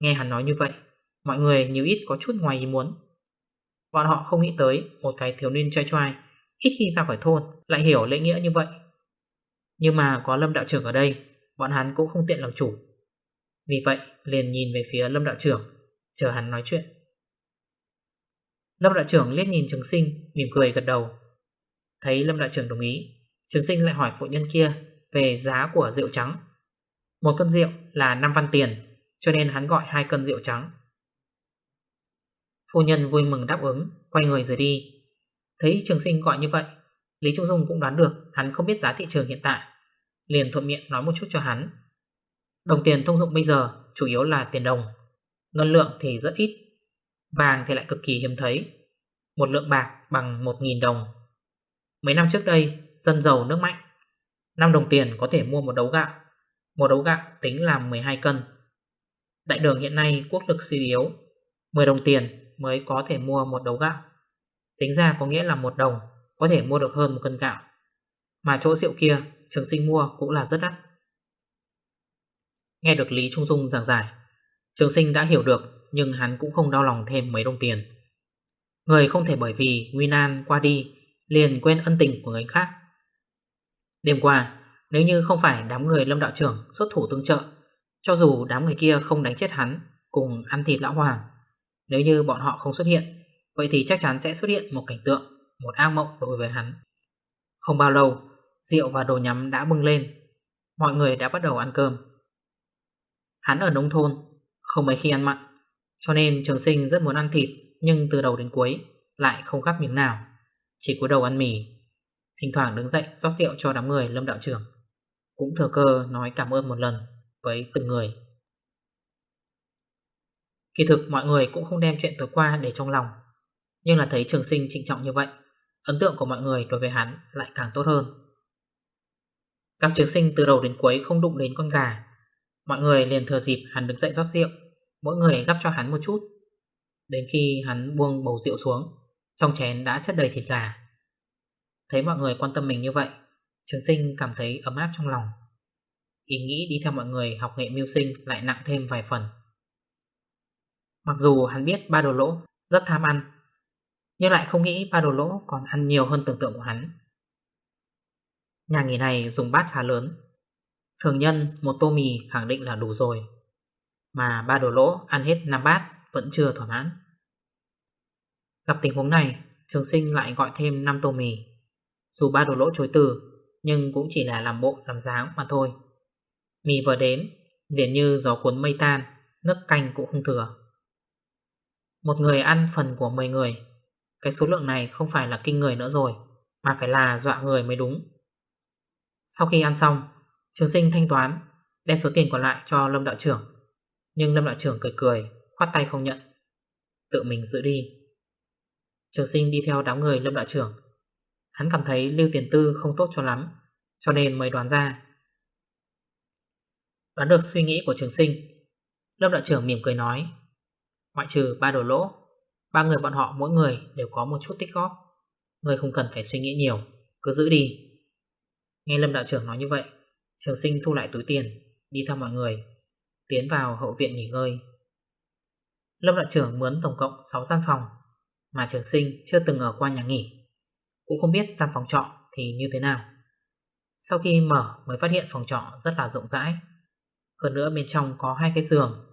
Nghe hắn nói như vậy, Mọi người nhiều ít có chút ngoài ý muốn. Bọn họ không nghĩ tới Một cái thiếu niên trai trai, Ít khi ra khỏi thôn, lại hiểu lễ nghĩa như vậy. Nhưng mà có Lâm Đạo trưởng ở đây, Bọn hắn cũng không tiện làm chủ. Vì vậy, liền nhìn về phía Lâm Đạo trưởng, Chờ hắn nói chuyện. Lâm Đạo trưởng liếc nhìn Trường Sinh, Mỉm cười gật đầu. Thấy Lâm Đạo trưởng đồng ý, Trường Sinh lại hỏi phụ nhân kia Về giá của rượu trắng. Một cân rượu là 5 văn tiền, cho nên hắn gọi hai cân rượu trắng. Phu nhân vui mừng đáp ứng, Quay người rời đi. Thấy trường sinh gọi như vậy, Lý Trung Dung cũng đoán được hắn không biết giá thị trường hiện tại, Liền thuận miệng nói một chút cho hắn. Đồng tiền thông dụng bây giờ Chủ yếu là tiền đồng, Ngân lượng thì rất ít, Vàng thì lại cực kỳ hiếm thấy, Một lượng bạc bằng 1.000 đồng. Mấy năm trước đây, Dân giàu nước mạnh 5 đồng tiền có thể mua một đấu gạo. Một đấu gạo tính là 12 cân. Đại đường hiện nay quốc lực suy yếu 10 đồng tiền mới có thể mua một đấu gạo Tính ra có nghĩa là một đồng Có thể mua được hơn một cân gạo. Mà chỗ rượu kia, Trường sinh mua cũng là rất đắt. Nghe được Lý Trung Dung giảng giải, Trường sinh đã hiểu được Nhưng hắn cũng không đau lòng thêm mấy đồng tiền. Người không thể bởi vì Nguy nan qua đi Liền quên ân tình của người khác. Đêm qua nếu như không phải đám người lâm đạo trưởng Xuất thủ tương trợ, cho dù đám người kia không đánh chết hắn Cùng ăn thịt lão hoàng, Nếu như bọn họ không xuất hiện, Vậy thì chắc chắn sẽ xuất hiện một cảnh tượng, Một ác mộng đối với hắn. Không bao lâu, Rượu và đồ nhắm đã bưng lên. Mọi người đã bắt đầu ăn cơm. Hắn ở nông thôn, Không mấy khi ăn mặn, Cho nên trường sinh rất muốn ăn thịt, Nhưng từ đầu đến cuối lại không gắp miếng nào, Chỉ cúi đầu ăn mì. Thỉnh thoảng đứng dậy rót rượu cho đám người lâm đạo trưởng. Cũng thừa cơ nói cảm ơn một lần Với từng người. Kỳ thực mọi người cũng không đem chuyện tối qua để trong lòng, Nhưng là thấy trường sinh trịnh trọng như vậy, Ấn tượng của mọi người đối với hắn lại càng tốt hơn. Gặp trường sinh từ đầu đến cuối không đụng đến con gà, Mọi người liền thừa dịp hắn đứng dậy rót rượu, Mỗi người gắp cho hắn một chút. Đến khi hắn buông bầu rượu xuống, Trong chén đã chất đầy thịt gà. Thấy mọi người quan tâm mình như vậy Trường sinh cảm thấy ấm áp trong lòng. Ý nghĩ đi theo mọi người học nghệ mưu sinh lại nặng thêm vài phần. Mặc dù hắn biết ba đồ lỗ rất tham ăn, Nhưng lại không nghĩ ba đồ lỗ còn ăn nhiều hơn tưởng tượng của hắn. Nhà nghỉ này dùng bát khá lớn. Thường nhân một tô mì khẳng định là đủ rồi, Mà ba đồ lỗ ăn hết 5 bát vẫn chưa thỏa mãn. Gặp tình huống này, Trường sinh lại gọi thêm 5 tô mì. Dù ba đồ lỗ chối từ nhưng cũng chỉ là làm bộ, làm dáng mà thôi. Mì vừa đến, liền như gió cuốn mây tan, Nước canh cũng không thừa. Một người ăn phần của 10 người. Cái số lượng này không phải là kinh người nữa rồi, Mà phải là dọa người mới đúng. Sau khi ăn xong, Trường sinh thanh toán, Đem số tiền còn lại cho Lâm Đạo trưởng. Nhưng Lâm Đạo trưởng cười cười, Khoát tay không nhận. Tự mình giữ đi. Trường sinh đi theo đám người Lâm Đạo trưởng. Hắn cảm thấy lưu tiền tư không tốt cho lắm, Cho nên mới đoán ra. Đoán được suy nghĩ của trường sinh Lâm Đạo trưởng mỉm cười nói, Ngoại trừ ba đồ lỗ, Ba người bọn họ mỗi người đều có một chút tích góp. Người không cần phải suy nghĩ nhiều, Cứ giữ đi. Nghe Lâm Đạo trưởng nói như vậy, Trường sinh thu lại túi tiền, Đi theo mọi người, Tiến vào hậu viện nghỉ ngơi. Lâm đạo trưởng mướn tổng cộng 6 gian phòng Mà trường sinh chưa từng ở qua nhà nghỉ. Cũng không biết sang phòng trọ thì như thế nào. Sau khi mở mới phát hiện phòng trọ rất là rộng rãi. Hơn nữa bên trong có hai cái giường,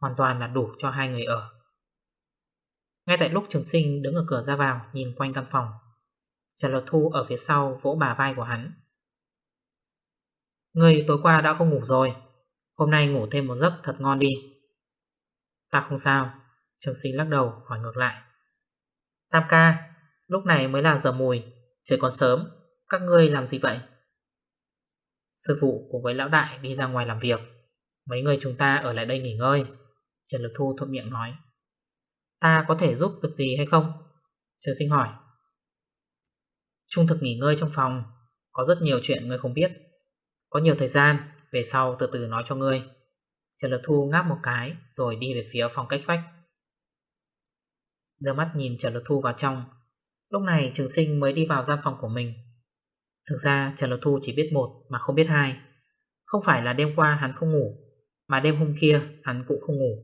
Hoàn toàn là đủ cho hai người ở. Ngay tại lúc trường sinh đứng ở cửa ra vào, Nhìn quanh căn phòng, Trần Lột Thu ở phía sau vỗ bà vai của hắn. Người tối qua đã không ngủ rồi, Hôm nay ngủ thêm một giấc thật ngon đi. Ta không sao. Trường sinh lắc đầu, hỏi ngược lại. Tam ca Lúc này mới là giờ mùi, Trời còn sớm. Các ngươi làm gì vậy? Sư phụ cùng với lão đại đi ra ngoài làm việc. Mấy người chúng ta ở lại đây nghỉ ngơi. Trần Lực Thu thuận miệng nói. Ta có thể giúp được gì hay không? Trần sinh hỏi. Trung thực nghỉ ngơi trong phòng. Có rất nhiều chuyện ngươi không biết. Có nhiều thời gian, Về sau từ từ nói cho ngươi. Trần Lực Thu ngáp một cái, Rồi đi về phía phòng cách vách. Đưa mắt nhìn Trần Lực Thu vào trong. Lúc này trường sinh mới đi vào gian phòng của mình. Thực ra, Trần lộc Thu chỉ biết một Mà không biết hai. Không phải là đêm qua hắn không ngủ, Mà đêm hôm kia hắn cũng không ngủ.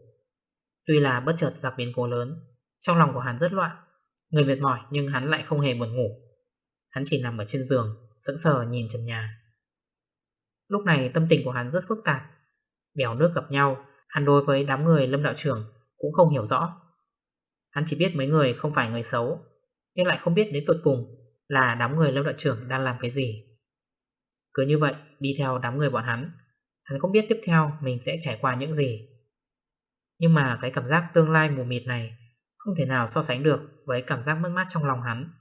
Tuy là bất chợt gặp biến cố lớn, Trong lòng của hắn rất loạn, Người mệt mỏi nhưng hắn lại không hề buồn ngủ. Hắn chỉ nằm ở trên giường, Sững sờ nhìn trần nhà. Lúc này tâm tình của hắn rất phức tạp. Bèo nước gặp nhau, Hắn đối với đám người lâm đạo trưởng Cũng không hiểu rõ. Hắn chỉ biết mấy người không phải người xấu nhưng lại không biết đến tuột cùng Là đám người lâm đội trưởng đang làm cái gì. Cứ như vậy, đi theo đám người bọn hắn Hắn không biết tiếp theo mình sẽ trải qua những gì. Nhưng mà cái cảm giác tương lai mù mịt này Không thể nào so sánh được Với cảm giác mất mát trong lòng hắn.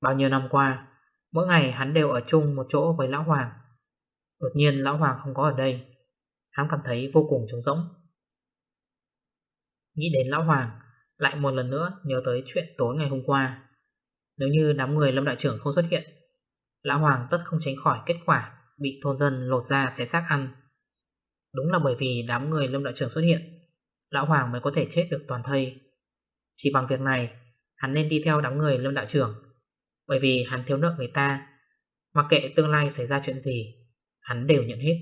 Bao nhiêu năm qua, Mỗi ngày hắn đều ở chung một chỗ với Lão Hoàng. Đột nhiên lão hoàng không có ở đây, Hắn cảm thấy vô cùng trống rỗng. Nghĩ đến lão hoàng lại một lần nữa nhớ tới chuyện tối ngày hôm qua. Nếu như đám người lâm đại trưởng không xuất hiện, Lão hoàng tất không tránh khỏi kết quả Bị thôn dân lột ra xé xác ăn. Đúng là bởi vì đám người lâm đại trưởng xuất hiện, Lão hoàng mới có thể chết được toàn thây. Chỉ bằng việc này, Hắn nên đi theo đám người lâm đại trưởng. Bởi vì hắn thiếu nợ người ta, Mặc kệ tương lai xảy ra chuyện gì, hắn đều nhận hết.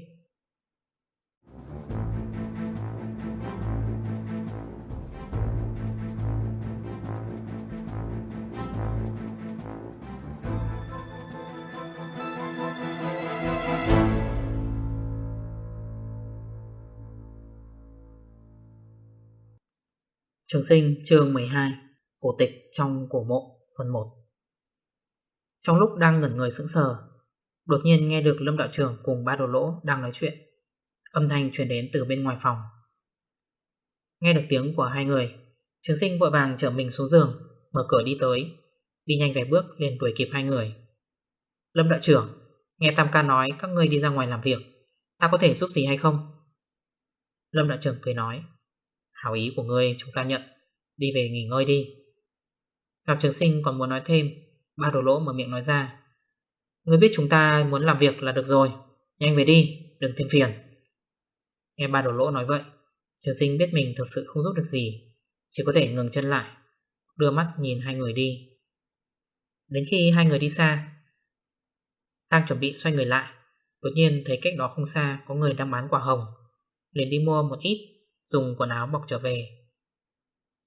Trường sinh, chương 12 Cổ tịch trong cổ mộ, phần 1 Trong lúc đang ngẩn người sững sờ, Đột nhiên nghe được Lâm Đạo Trường cùng ba đồ lỗ đang nói chuyện. Âm thanh truyền đến từ bên ngoài phòng. Nghe được tiếng của hai người, Trường sinh vội vàng trở mình xuống giường, Mở cửa đi tới, Đi nhanh vài bước liền đuổi kịp hai người. Lâm Đạo Trưởng, Nghe Tam Ca nói các ngươi đi ra ngoài làm việc, Ta có thể giúp gì hay không? Lâm Đạo Trưởng cười nói. Hảo ý của ngươi chúng ta nhận. Đi về nghỉ ngơi đi. Gặp trường sinh còn muốn nói thêm Ba đồ lỗ mở miệng nói ra. Ngươi biết chúng ta muốn làm việc là được rồi. Nhanh về đi, đừng thêm phiền. Nghe ba đồ lỗ nói vậy Trường sinh biết mình thực sự không giúp được gì Chỉ có thể ngừng chân lại Đưa mắt nhìn hai người đi. Đến khi hai người đi xa Đang chuẩn bị xoay người lại Đột nhiên thấy cách đó không xa Có người đang bán quả hồng liền đi mua một ít Dùng quần áo bọc trở về.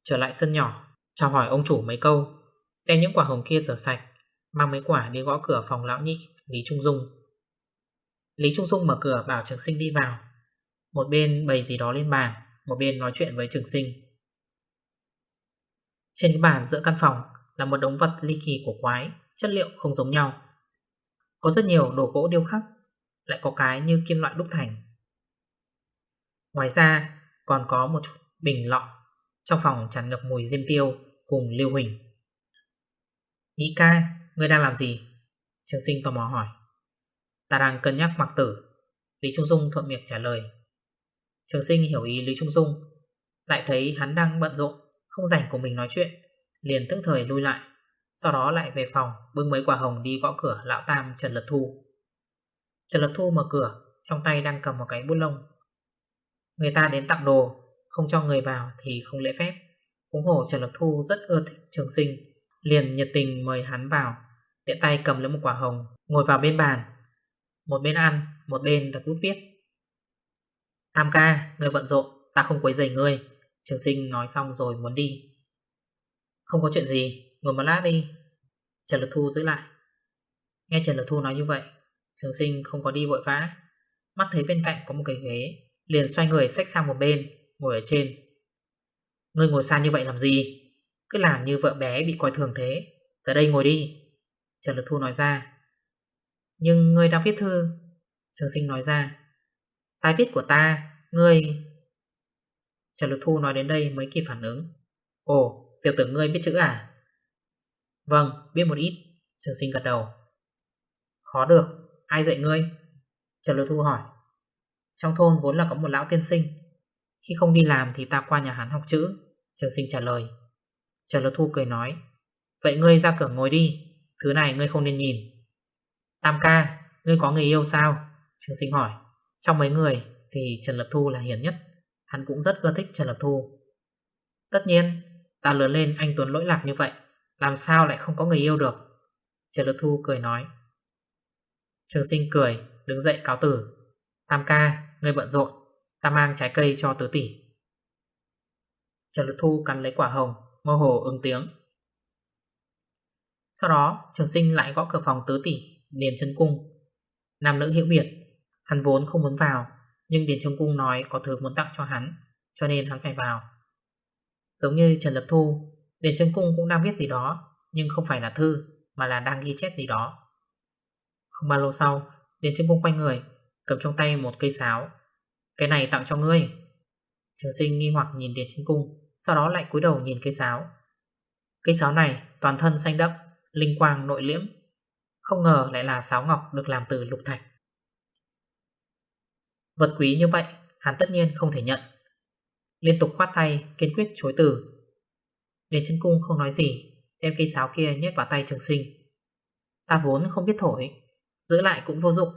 Trở lại sân nhỏ, Chào hỏi ông chủ mấy câu, Đem những quả hồng kia rửa sạch, Mang mấy quả đi gõ cửa phòng lão nhị, Lý Trung Dung. Lý Trung Dung mở cửa bảo trường sinh đi vào. Một bên bày gì đó lên bàn, Một bên nói chuyện với trường sinh. Trên cái bàn giữa căn phòng Là một đống vật ly kỳ của quái, Chất liệu không giống nhau. Có rất nhiều đồ gỗ điêu khắc, Lại có cái như kim loại đúc thành. Ngoài ra còn có một chút bình lọ Trong phòng tràn ngập mùi diêm tiêu cùng lưu huỳnh. Nhĩ ca, ngươi đang làm gì? Trường sinh tò mò hỏi. Ta đang cân nhắc mặc tử. Lý Trung Dung thuận miệng trả lời. Trường sinh hiểu ý Lý Trung Dung Lại thấy hắn đang bận rộn Không rảnh cùng mình nói chuyện Liền tức thời lui lại Sau đó lại về phòng bưng mấy quả hồng đi gõ cửa lão tam Trần Lật Thu. Trần Lật Thu mở cửa Trong tay đang cầm một cái bút lông Người ta đến tặng đồ Không cho người vào thì không lễ phép. Cũng hồ Trần Lập Thu rất ưa thích trường sinh Liền nhiệt tình mời hắn vào. Tiện tay cầm lấy một quả hồng Ngồi vào bên bàn. Một bên ăn, một bên đặt bút viết. Tam ca, người bận rộn Ta không quấy rầy ngươi. Trường sinh nói xong rồi muốn đi. Không có chuyện gì, ngồi một lát đi. Trần Lập Thu giữ lại. Nghe Trần Lập Thu nói như vậy Trường sinh không có đi vội vã. Mắt thấy bên cạnh có một cái ghế. Liền xoay người xách sang một bên Ngồi ở trên. Ngươi ngồi xa như vậy làm gì? Cứ làm như vợ bé bị coi thường thế. Tới đây ngồi đi. Trần Lực Thu nói ra. Nhưng ngươi đang viết thư. Trường sinh nói ra. Tài viết của ta, ngươi. Trần Lực Thu nói đến đây mới kịp phản ứng. Ồ, tiểu tử ngươi biết chữ à? Vâng, biết một ít. Trường sinh gật đầu. Khó được, ai dạy ngươi? Trần Lực Thu hỏi trong thôn vốn là có một lão tiên sinh. Khi không đi làm thì ta qua nhà hắn học chữ. Trường sinh trả lời. Trần Lật Thu cười nói Vậy ngươi ra cửa ngồi đi Thứ này ngươi không nên nhìn. Tam ca, ngươi có người yêu sao? Trường sinh hỏi. Trong mấy người thì Trần Lập Thu là hiền nhất. Hắn cũng rất ưa thích Trần Lập Thu. Tất nhiên Ta lớn lên anh Tuấn lỗi lạc như vậy Làm sao lại không có người yêu được? Trần Lập Thu cười nói. Trường sinh cười Đứng dậy cáo tử. Tam ca Ngươi bận rộn, Ta mang trái cây cho tứ tỷ. Trần Lực Thu cắn lấy quả hồng, Mơ hồ ứng tiếng. Sau đó, trường sinh lại gõ cửa phòng tứ tỷ Điền chân cung. Nam nữ hiểu biệt, Hắn vốn không muốn vào, Nhưng Điền chân cung nói có thứ muốn tặng cho hắn, Cho nên hắn phải vào. Giống như Trần Lập Thu Điền chân cung cũng đang viết gì đó, Nhưng không phải là thư, Mà là đang ghi chép gì đó. Không bao lâu sau Điền chân cung quay người Cầm trong tay một cây sáo. Cái này tặng cho ngươi. Trường sinh nghi hoặc nhìn Điền Chính Cung, Sau đó lại cúi đầu nhìn cây sáo. Cây sáo này toàn thân xanh đậm Linh quang nội liễm, Không ngờ lại là sáo ngọc được làm từ lục thạch. Vật quý như vậy, Hắn tất nhiên không thể nhận. Liên tục khoát tay, kiên quyết chối từ. Điền chân cung không nói gì, Đem cây sáo kia nhét vào tay trường sinh. Ta vốn không biết thổi, Giữ lại cũng vô dụng.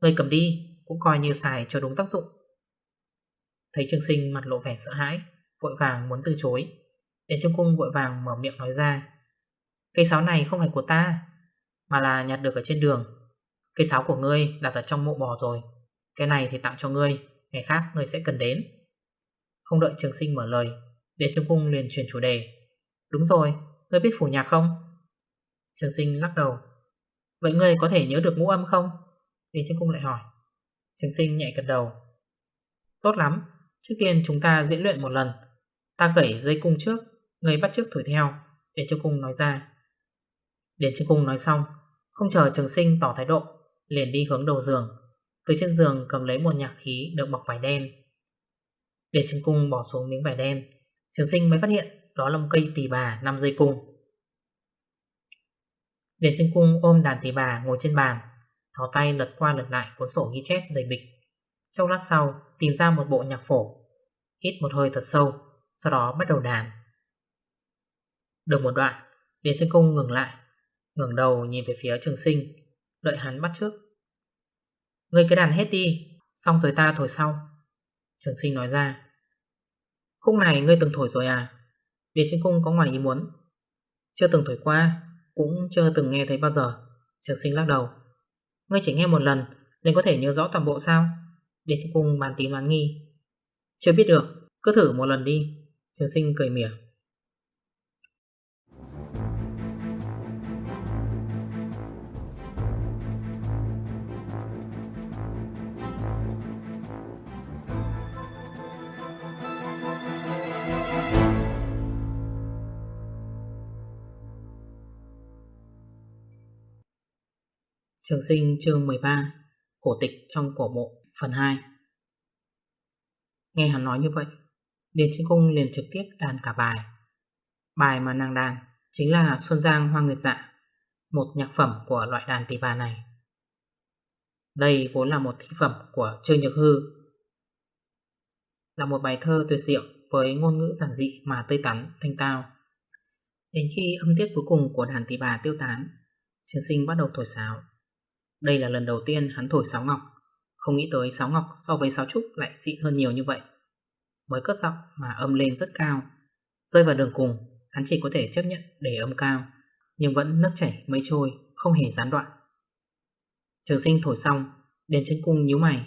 Người cầm đi cũng coi như xài cho đúng tác dụng. Thấy Trương Sinh mặt lộ vẻ sợ hãi, vội vàng muốn từ chối. Đến Trung Cung vội vàng mở miệng nói ra. Cây sáo này không phải của ta, mà là nhặt được ở trên đường. Cây sáo của ngươi đặt ở trong mộ bò rồi. Cái này thì tặng cho ngươi, ngày khác ngươi sẽ cần đến. Không đợi trương Sinh mở lời, Đến Trung Cung liền chuyển chủ đề. Đúng rồi, ngươi biết phủ nhạc không? Trường Sinh lắc đầu. Vậy ngươi có thể nhớ được ngũ âm không? Đến Trung Cung lại hỏi. Trường sinh nhẹ gật đầu. Tốt lắm, Trước tiên chúng ta diễn luyện một lần. Ta gãy dây cung trước, Người bắt trước thổi theo, Để cho cung nói ra. Để cho cung nói xong, Không chờ trường sinh tỏ thái độ, Liền đi hướng đầu giường. Từ trên giường cầm lấy một nhạc khí được bọc vải đen. Để chân cung bỏ xuống miếng vải đen, Trường sinh mới phát hiện Đó là một cây tỷ bà 5 dây cung. Điền chân cung ôm đàn tỷ bà ngồi trên bàn. Thỏ tay lật qua lật lại cuốn sổ ghi chép dày bịch. Trong lát sau, tìm ra một bộ nhạc phổ, Hít một hơi thật sâu, Sau đó bắt đầu đàn. Được một đoạn, Điền chân cung ngừng lại, ngẩng đầu nhìn về phía trường sinh, Đợi hắn bắt trước. Người cứ đàn hết đi, Xong rồi ta thổi sau. Trường sinh nói ra. Khúc này ngươi từng thổi rồi à? Điền chân cung có ngoài ý muốn. Chưa từng thổi qua, Cũng chưa từng nghe thấy bao giờ. Trường sinh lắc đầu. Ngươi chỉ nghe một lần, Nên có thể nhớ rõ toàn bộ sao? Điền chân cung bàn tín đoán nghi. Chưa biết được, Cứ thử một lần đi. Trường sinh cười mỉa. Trường sinh chương 13 Cổ tịch trong cổ mộ phần 2 Nghe hắn nói như vậy Điền Chính Cung liền trực tiếp đàn cả bài. Bài mà nàng đàn Chính là Xuân Giang Hoa Nguyệt Dạ Một nhạc phẩm của loại đàn tỳ bà này. Đây vốn là một thi phẩm của Trương Nhược Hư. Là một bài thơ tuyệt diệu Với ngôn ngữ giản dị mà tươi tắn, thanh tao. Đến khi âm tiết cuối cùng của đàn tỳ bà tiêu tán Trường sinh bắt đầu thổi sáo đây là lần đầu tiên hắn thổi sáo ngọc. Không nghĩ tới sáo ngọc so với sáo trúc lại xịn hơn nhiều như vậy. Mới cất giọng mà âm lên rất cao. Rơi vào đường cùng, Hắn chỉ có thể chấp nhận để âm cao, Nhưng vẫn nước chảy mây trôi, Không hề gián đoạn. Trường sinh thổi xong, Đến chân cung nhíu mày.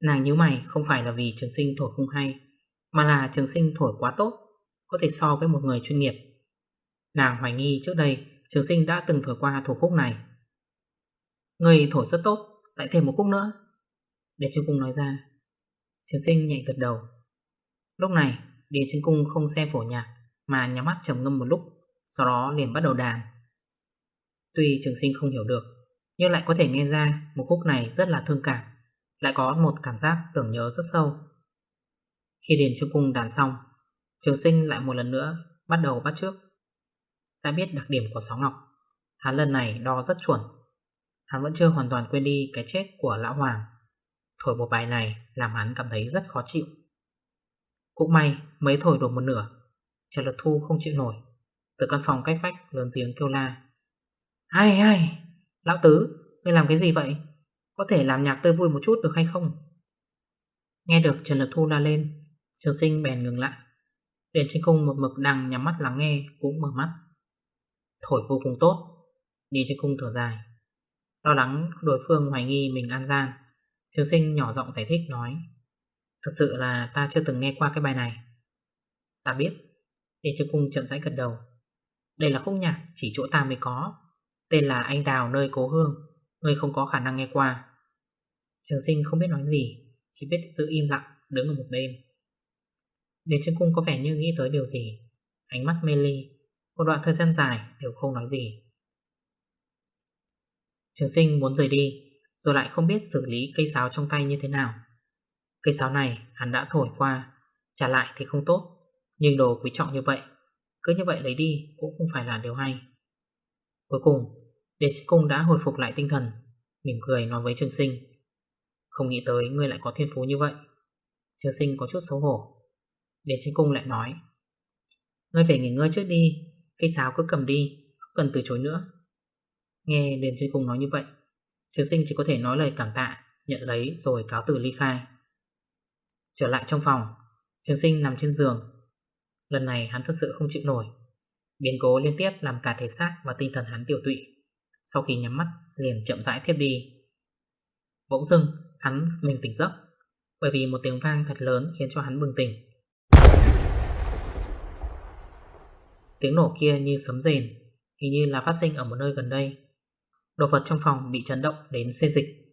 Nàng nhíu mày không phải là vì trường sinh thổi không hay, Mà là trường sinh thổi quá tốt, Có thể so với một người chuyên nghiệp. Nàng hoài nghi trước đây Trường sinh đã từng thổi qua thủ khúc này. Người thổi rất tốt, Lại thêm một khúc nữa. Để Trương Cung nói ra. Trường sinh nhảy gật đầu. Lúc này, Điền Trương Cung không xem phổ nhạc, Mà nhắm mắt trầm ngâm một lúc, Sau đó liền bắt đầu đàn. Tuy trường sinh không hiểu được, Nhưng lại có thể nghe ra một khúc này rất là thương cảm, Lại có một cảm giác tưởng nhớ rất sâu. Khi Điền Trương Cung đàn xong, Trường sinh lại một lần nữa Bắt đầu bắt trước. Đã biết đặc điểm của sóng ngọc. Hắn lần này đo rất chuẩn. Hắn vẫn chưa hoàn toàn quên đi cái chết của lão hoàng. Thổi một bài này làm hắn cảm thấy rất khó chịu. Cũng may, mới thổi được một nửa, Trần Lật Thu không chịu nổi. Từ căn phòng cách vách lớn tiếng kêu la. Ai ai, Lão Tứ, Ngươi làm cái gì vậy? Có thể làm nhạc tươi vui một chút được hay không? Nghe được Trần Lật Thu la lên, Trường sinh bèn ngừng lại. Đến trên cung một mực đang nhắm mắt lắng nghe, Cũng mở mắt. Thổi vô cùng tốt. Đi trên cung thở dài. Lo lắng đối phương hoài nghi mình an gian. Trường sinh nhỏ giọng giải thích nói, Thật sự là ta chưa từng nghe qua cái bài này. Ta biết. Để cho cung chậm rãi gật đầu. Đây là khúc nhạc, chỉ chỗ ta mới có. Tên là Anh Đào nơi cố hương, Ngươi không có khả năng nghe qua. Trường sinh không biết nói gì, Chỉ biết giữ im lặng, đứng ở một bên. Đến chân cung có vẻ như nghĩ tới điều gì. Ánh mắt mê ly, Một đoạn thời gian dài đều không nói gì. Trường sinh muốn rời đi, Rồi lại không biết xử lý cây sáo trong tay như thế nào. Cây sáo này hắn đã thổi qua, Trả lại thì không tốt, Nhưng đồ quý trọng như vậy, Cứ như vậy lấy đi cũng không phải là điều hay. Cuối cùng Đế chức cung đã hồi phục lại tinh thần, Mỉm cười nói với trường sinh. Không nghĩ tới ngươi lại có thiên phú như vậy. Trường sinh có chút xấu hổ. Đế chức cung lại nói, Ngươi về nghỉ ngơi trước đi, Cây sáo cứ cầm đi, Không cần từ chối nữa. Nghe liền trên cùng nói như vậy, Trường sinh chỉ có thể nói lời cảm tạ, Nhận lấy rồi cáo từ ly khai. Trở lại trong phòng, Trường sinh nằm trên giường. Lần này hắn thật sự không chịu nổi. Biến cố liên tiếp làm cả thể xác và tinh thần hắn tiểu tụy. Sau khi nhắm mắt, liền chậm rãi thiếp đi. Bỗng dưng, hắn mình tỉnh giấc, Bởi vì một tiếng vang thật lớn khiến cho hắn bừng tỉnh. Tiếng nổ kia như sấm rền, Hình như là phát sinh ở một nơi gần đây. Đồ vật trong phòng bị chấn động đến xê dịch.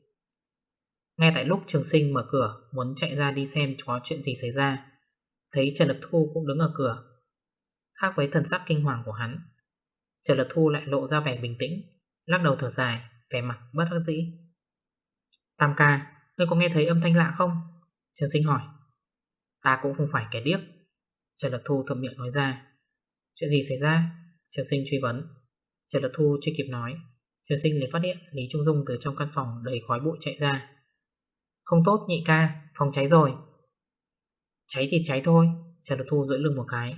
Ngay tại lúc trường sinh mở cửa, Muốn chạy ra đi xem có chuyện gì xảy ra, Thấy Trần Lập Thu cũng đứng ở cửa. Khác với thần sắc kinh hoàng của hắn, Trần Lập Thu lại lộ ra vẻ bình tĩnh, Lắc đầu thở dài, Vẻ mặt bất đắc dĩ. Tam ca, Ngươi có nghe thấy âm thanh lạ không? Trường sinh hỏi. Ta cũng không phải kẻ điếc. Trần Lập Thu thầm miệng nói ra. Chuyện gì xảy ra? Trường sinh truy vấn. Trần Lập Thu chưa kịp nói Trường sinh liền phát hiện Lý Trung Dung từ trong căn phòng đầy khói bụi chạy ra. Không tốt, nhị ca, Phòng cháy rồi. Cháy thì cháy thôi, Trần Lập Thu dỗi lưng một cái.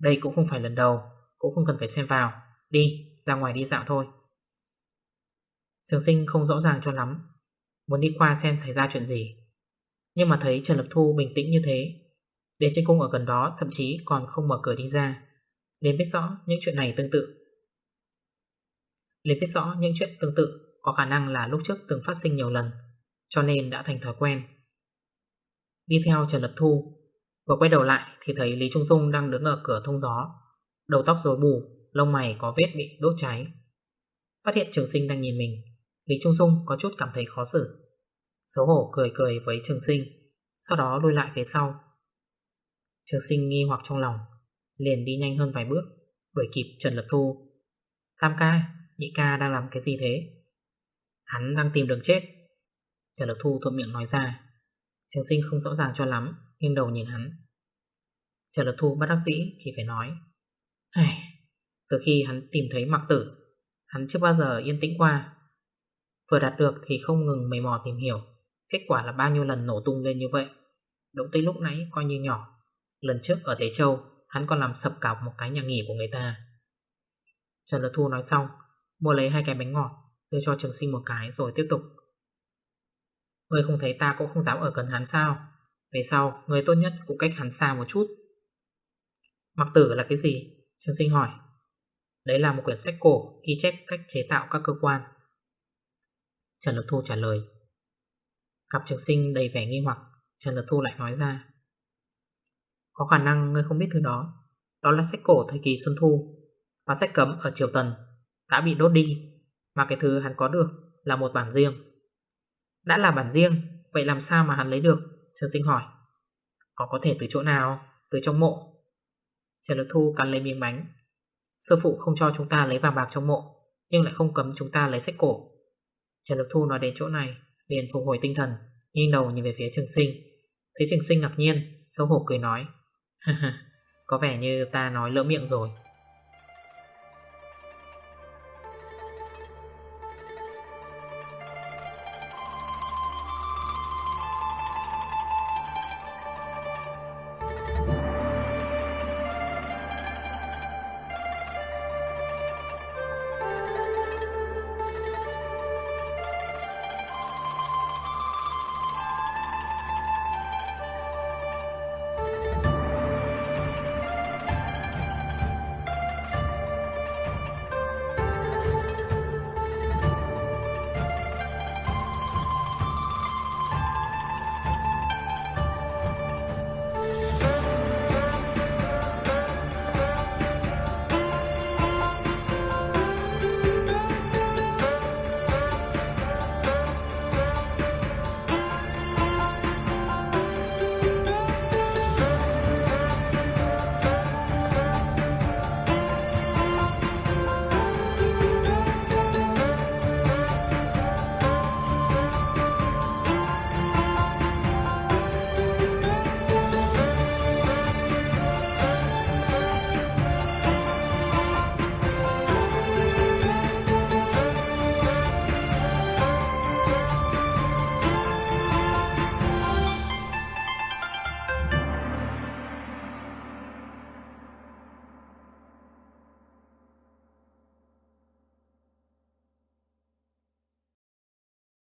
Đây cũng không phải lần đầu, Cũng không cần phải xem vào. Đi, ra ngoài đi dạo thôi. Trường sinh không rõ ràng cho lắm, Muốn đi qua xem xảy ra chuyện gì. Nhưng mà thấy Trần Lập Thu bình tĩnh như thế, Đến trên cung ở gần đó Thậm chí còn không mở cửa đi ra. Đến biết rõ những chuyện này tương tự liền biết rõ những chuyện tương tự Có khả năng là lúc trước từng phát sinh nhiều lần Cho nên đã thành thói quen. Đi theo Trần Lập Thu Vừa quay đầu lại thì thấy Lý Trung Dung đang đứng ở cửa thông gió Đầu tóc rối bù Lông mày có vết bị đốt cháy. Phát hiện trường sinh đang nhìn mình Lý Trung Dung có chút cảm thấy khó xử. Xấu hổ cười cười với trường sinh Sau đó lùi lại phía sau. Trường sinh nghi hoặc trong lòng Liền đi nhanh hơn vài bước Đuổi kịp Trần Lập Thu. Tam ca, nhị ca đang làm cái gì thế? Hắn đang tìm đường chết. Trần Lực Thu thuận miệng nói ra. Trường sinh không rõ ràng cho lắm Nhưng đầu nhìn hắn. Trần Lực Thu bắt đắc sĩ chỉ phải nói. Ai, Từ khi hắn tìm thấy mặc tử Hắn chưa bao giờ yên tĩnh qua. Vừa đạt được thì không ngừng mầy mò tìm hiểu. Kết quả là bao nhiêu lần nổ tung lên như vậy. Động tới lúc nãy coi như nhỏ. Lần trước ở Tế Châu Hắn còn làm sập cọc một cái nhà nghỉ của người ta. Trần Lật Thu nói xong Mua lấy hai cái bánh ngọt, Đưa cho trường sinh một cái, rồi tiếp tục. Người không thấy ta cũng không dám ở gần hắn sao? Về sau, Người tốt nhất cũng cách hắn xa một chút. Mặc tử là cái gì? Trường sinh hỏi. Đấy là một quyển sách cổ, ghi chép cách chế tạo các cơ quan. Trần Lập Thu trả lời. Cặp trường sinh đầy vẻ nghi hoặc, Trần Lập Thu lại nói ra. Có khả năng ngươi không biết thứ đó. Đó là sách cổ thời kỳ Xuân Thu Và sách cấm ở Triều Tần. Đã bị đốt đi. Mà cái thứ hắn có được là một bản riêng. Đã là bản riêng, Vậy làm sao mà hắn lấy được? Trần Sinh hỏi. Có có thể từ chỗ nào? Từ trong mộ. Trần Lực Thu cắn lấy miếng bánh. Sư phụ không cho chúng ta lấy vàng bạc trong mộ, Nhưng lại không cấm chúng ta lấy sách cổ. Trần Lực Thu nói đến chỗ này, liền phục hồi tinh thần Nhìn đầu nhìn về phía Trường Sinh. Thấy Trường Sinh ngạc nhiên, Xấu hổ cười nói. Có vẻ như ta nói lỡ miệng rồi.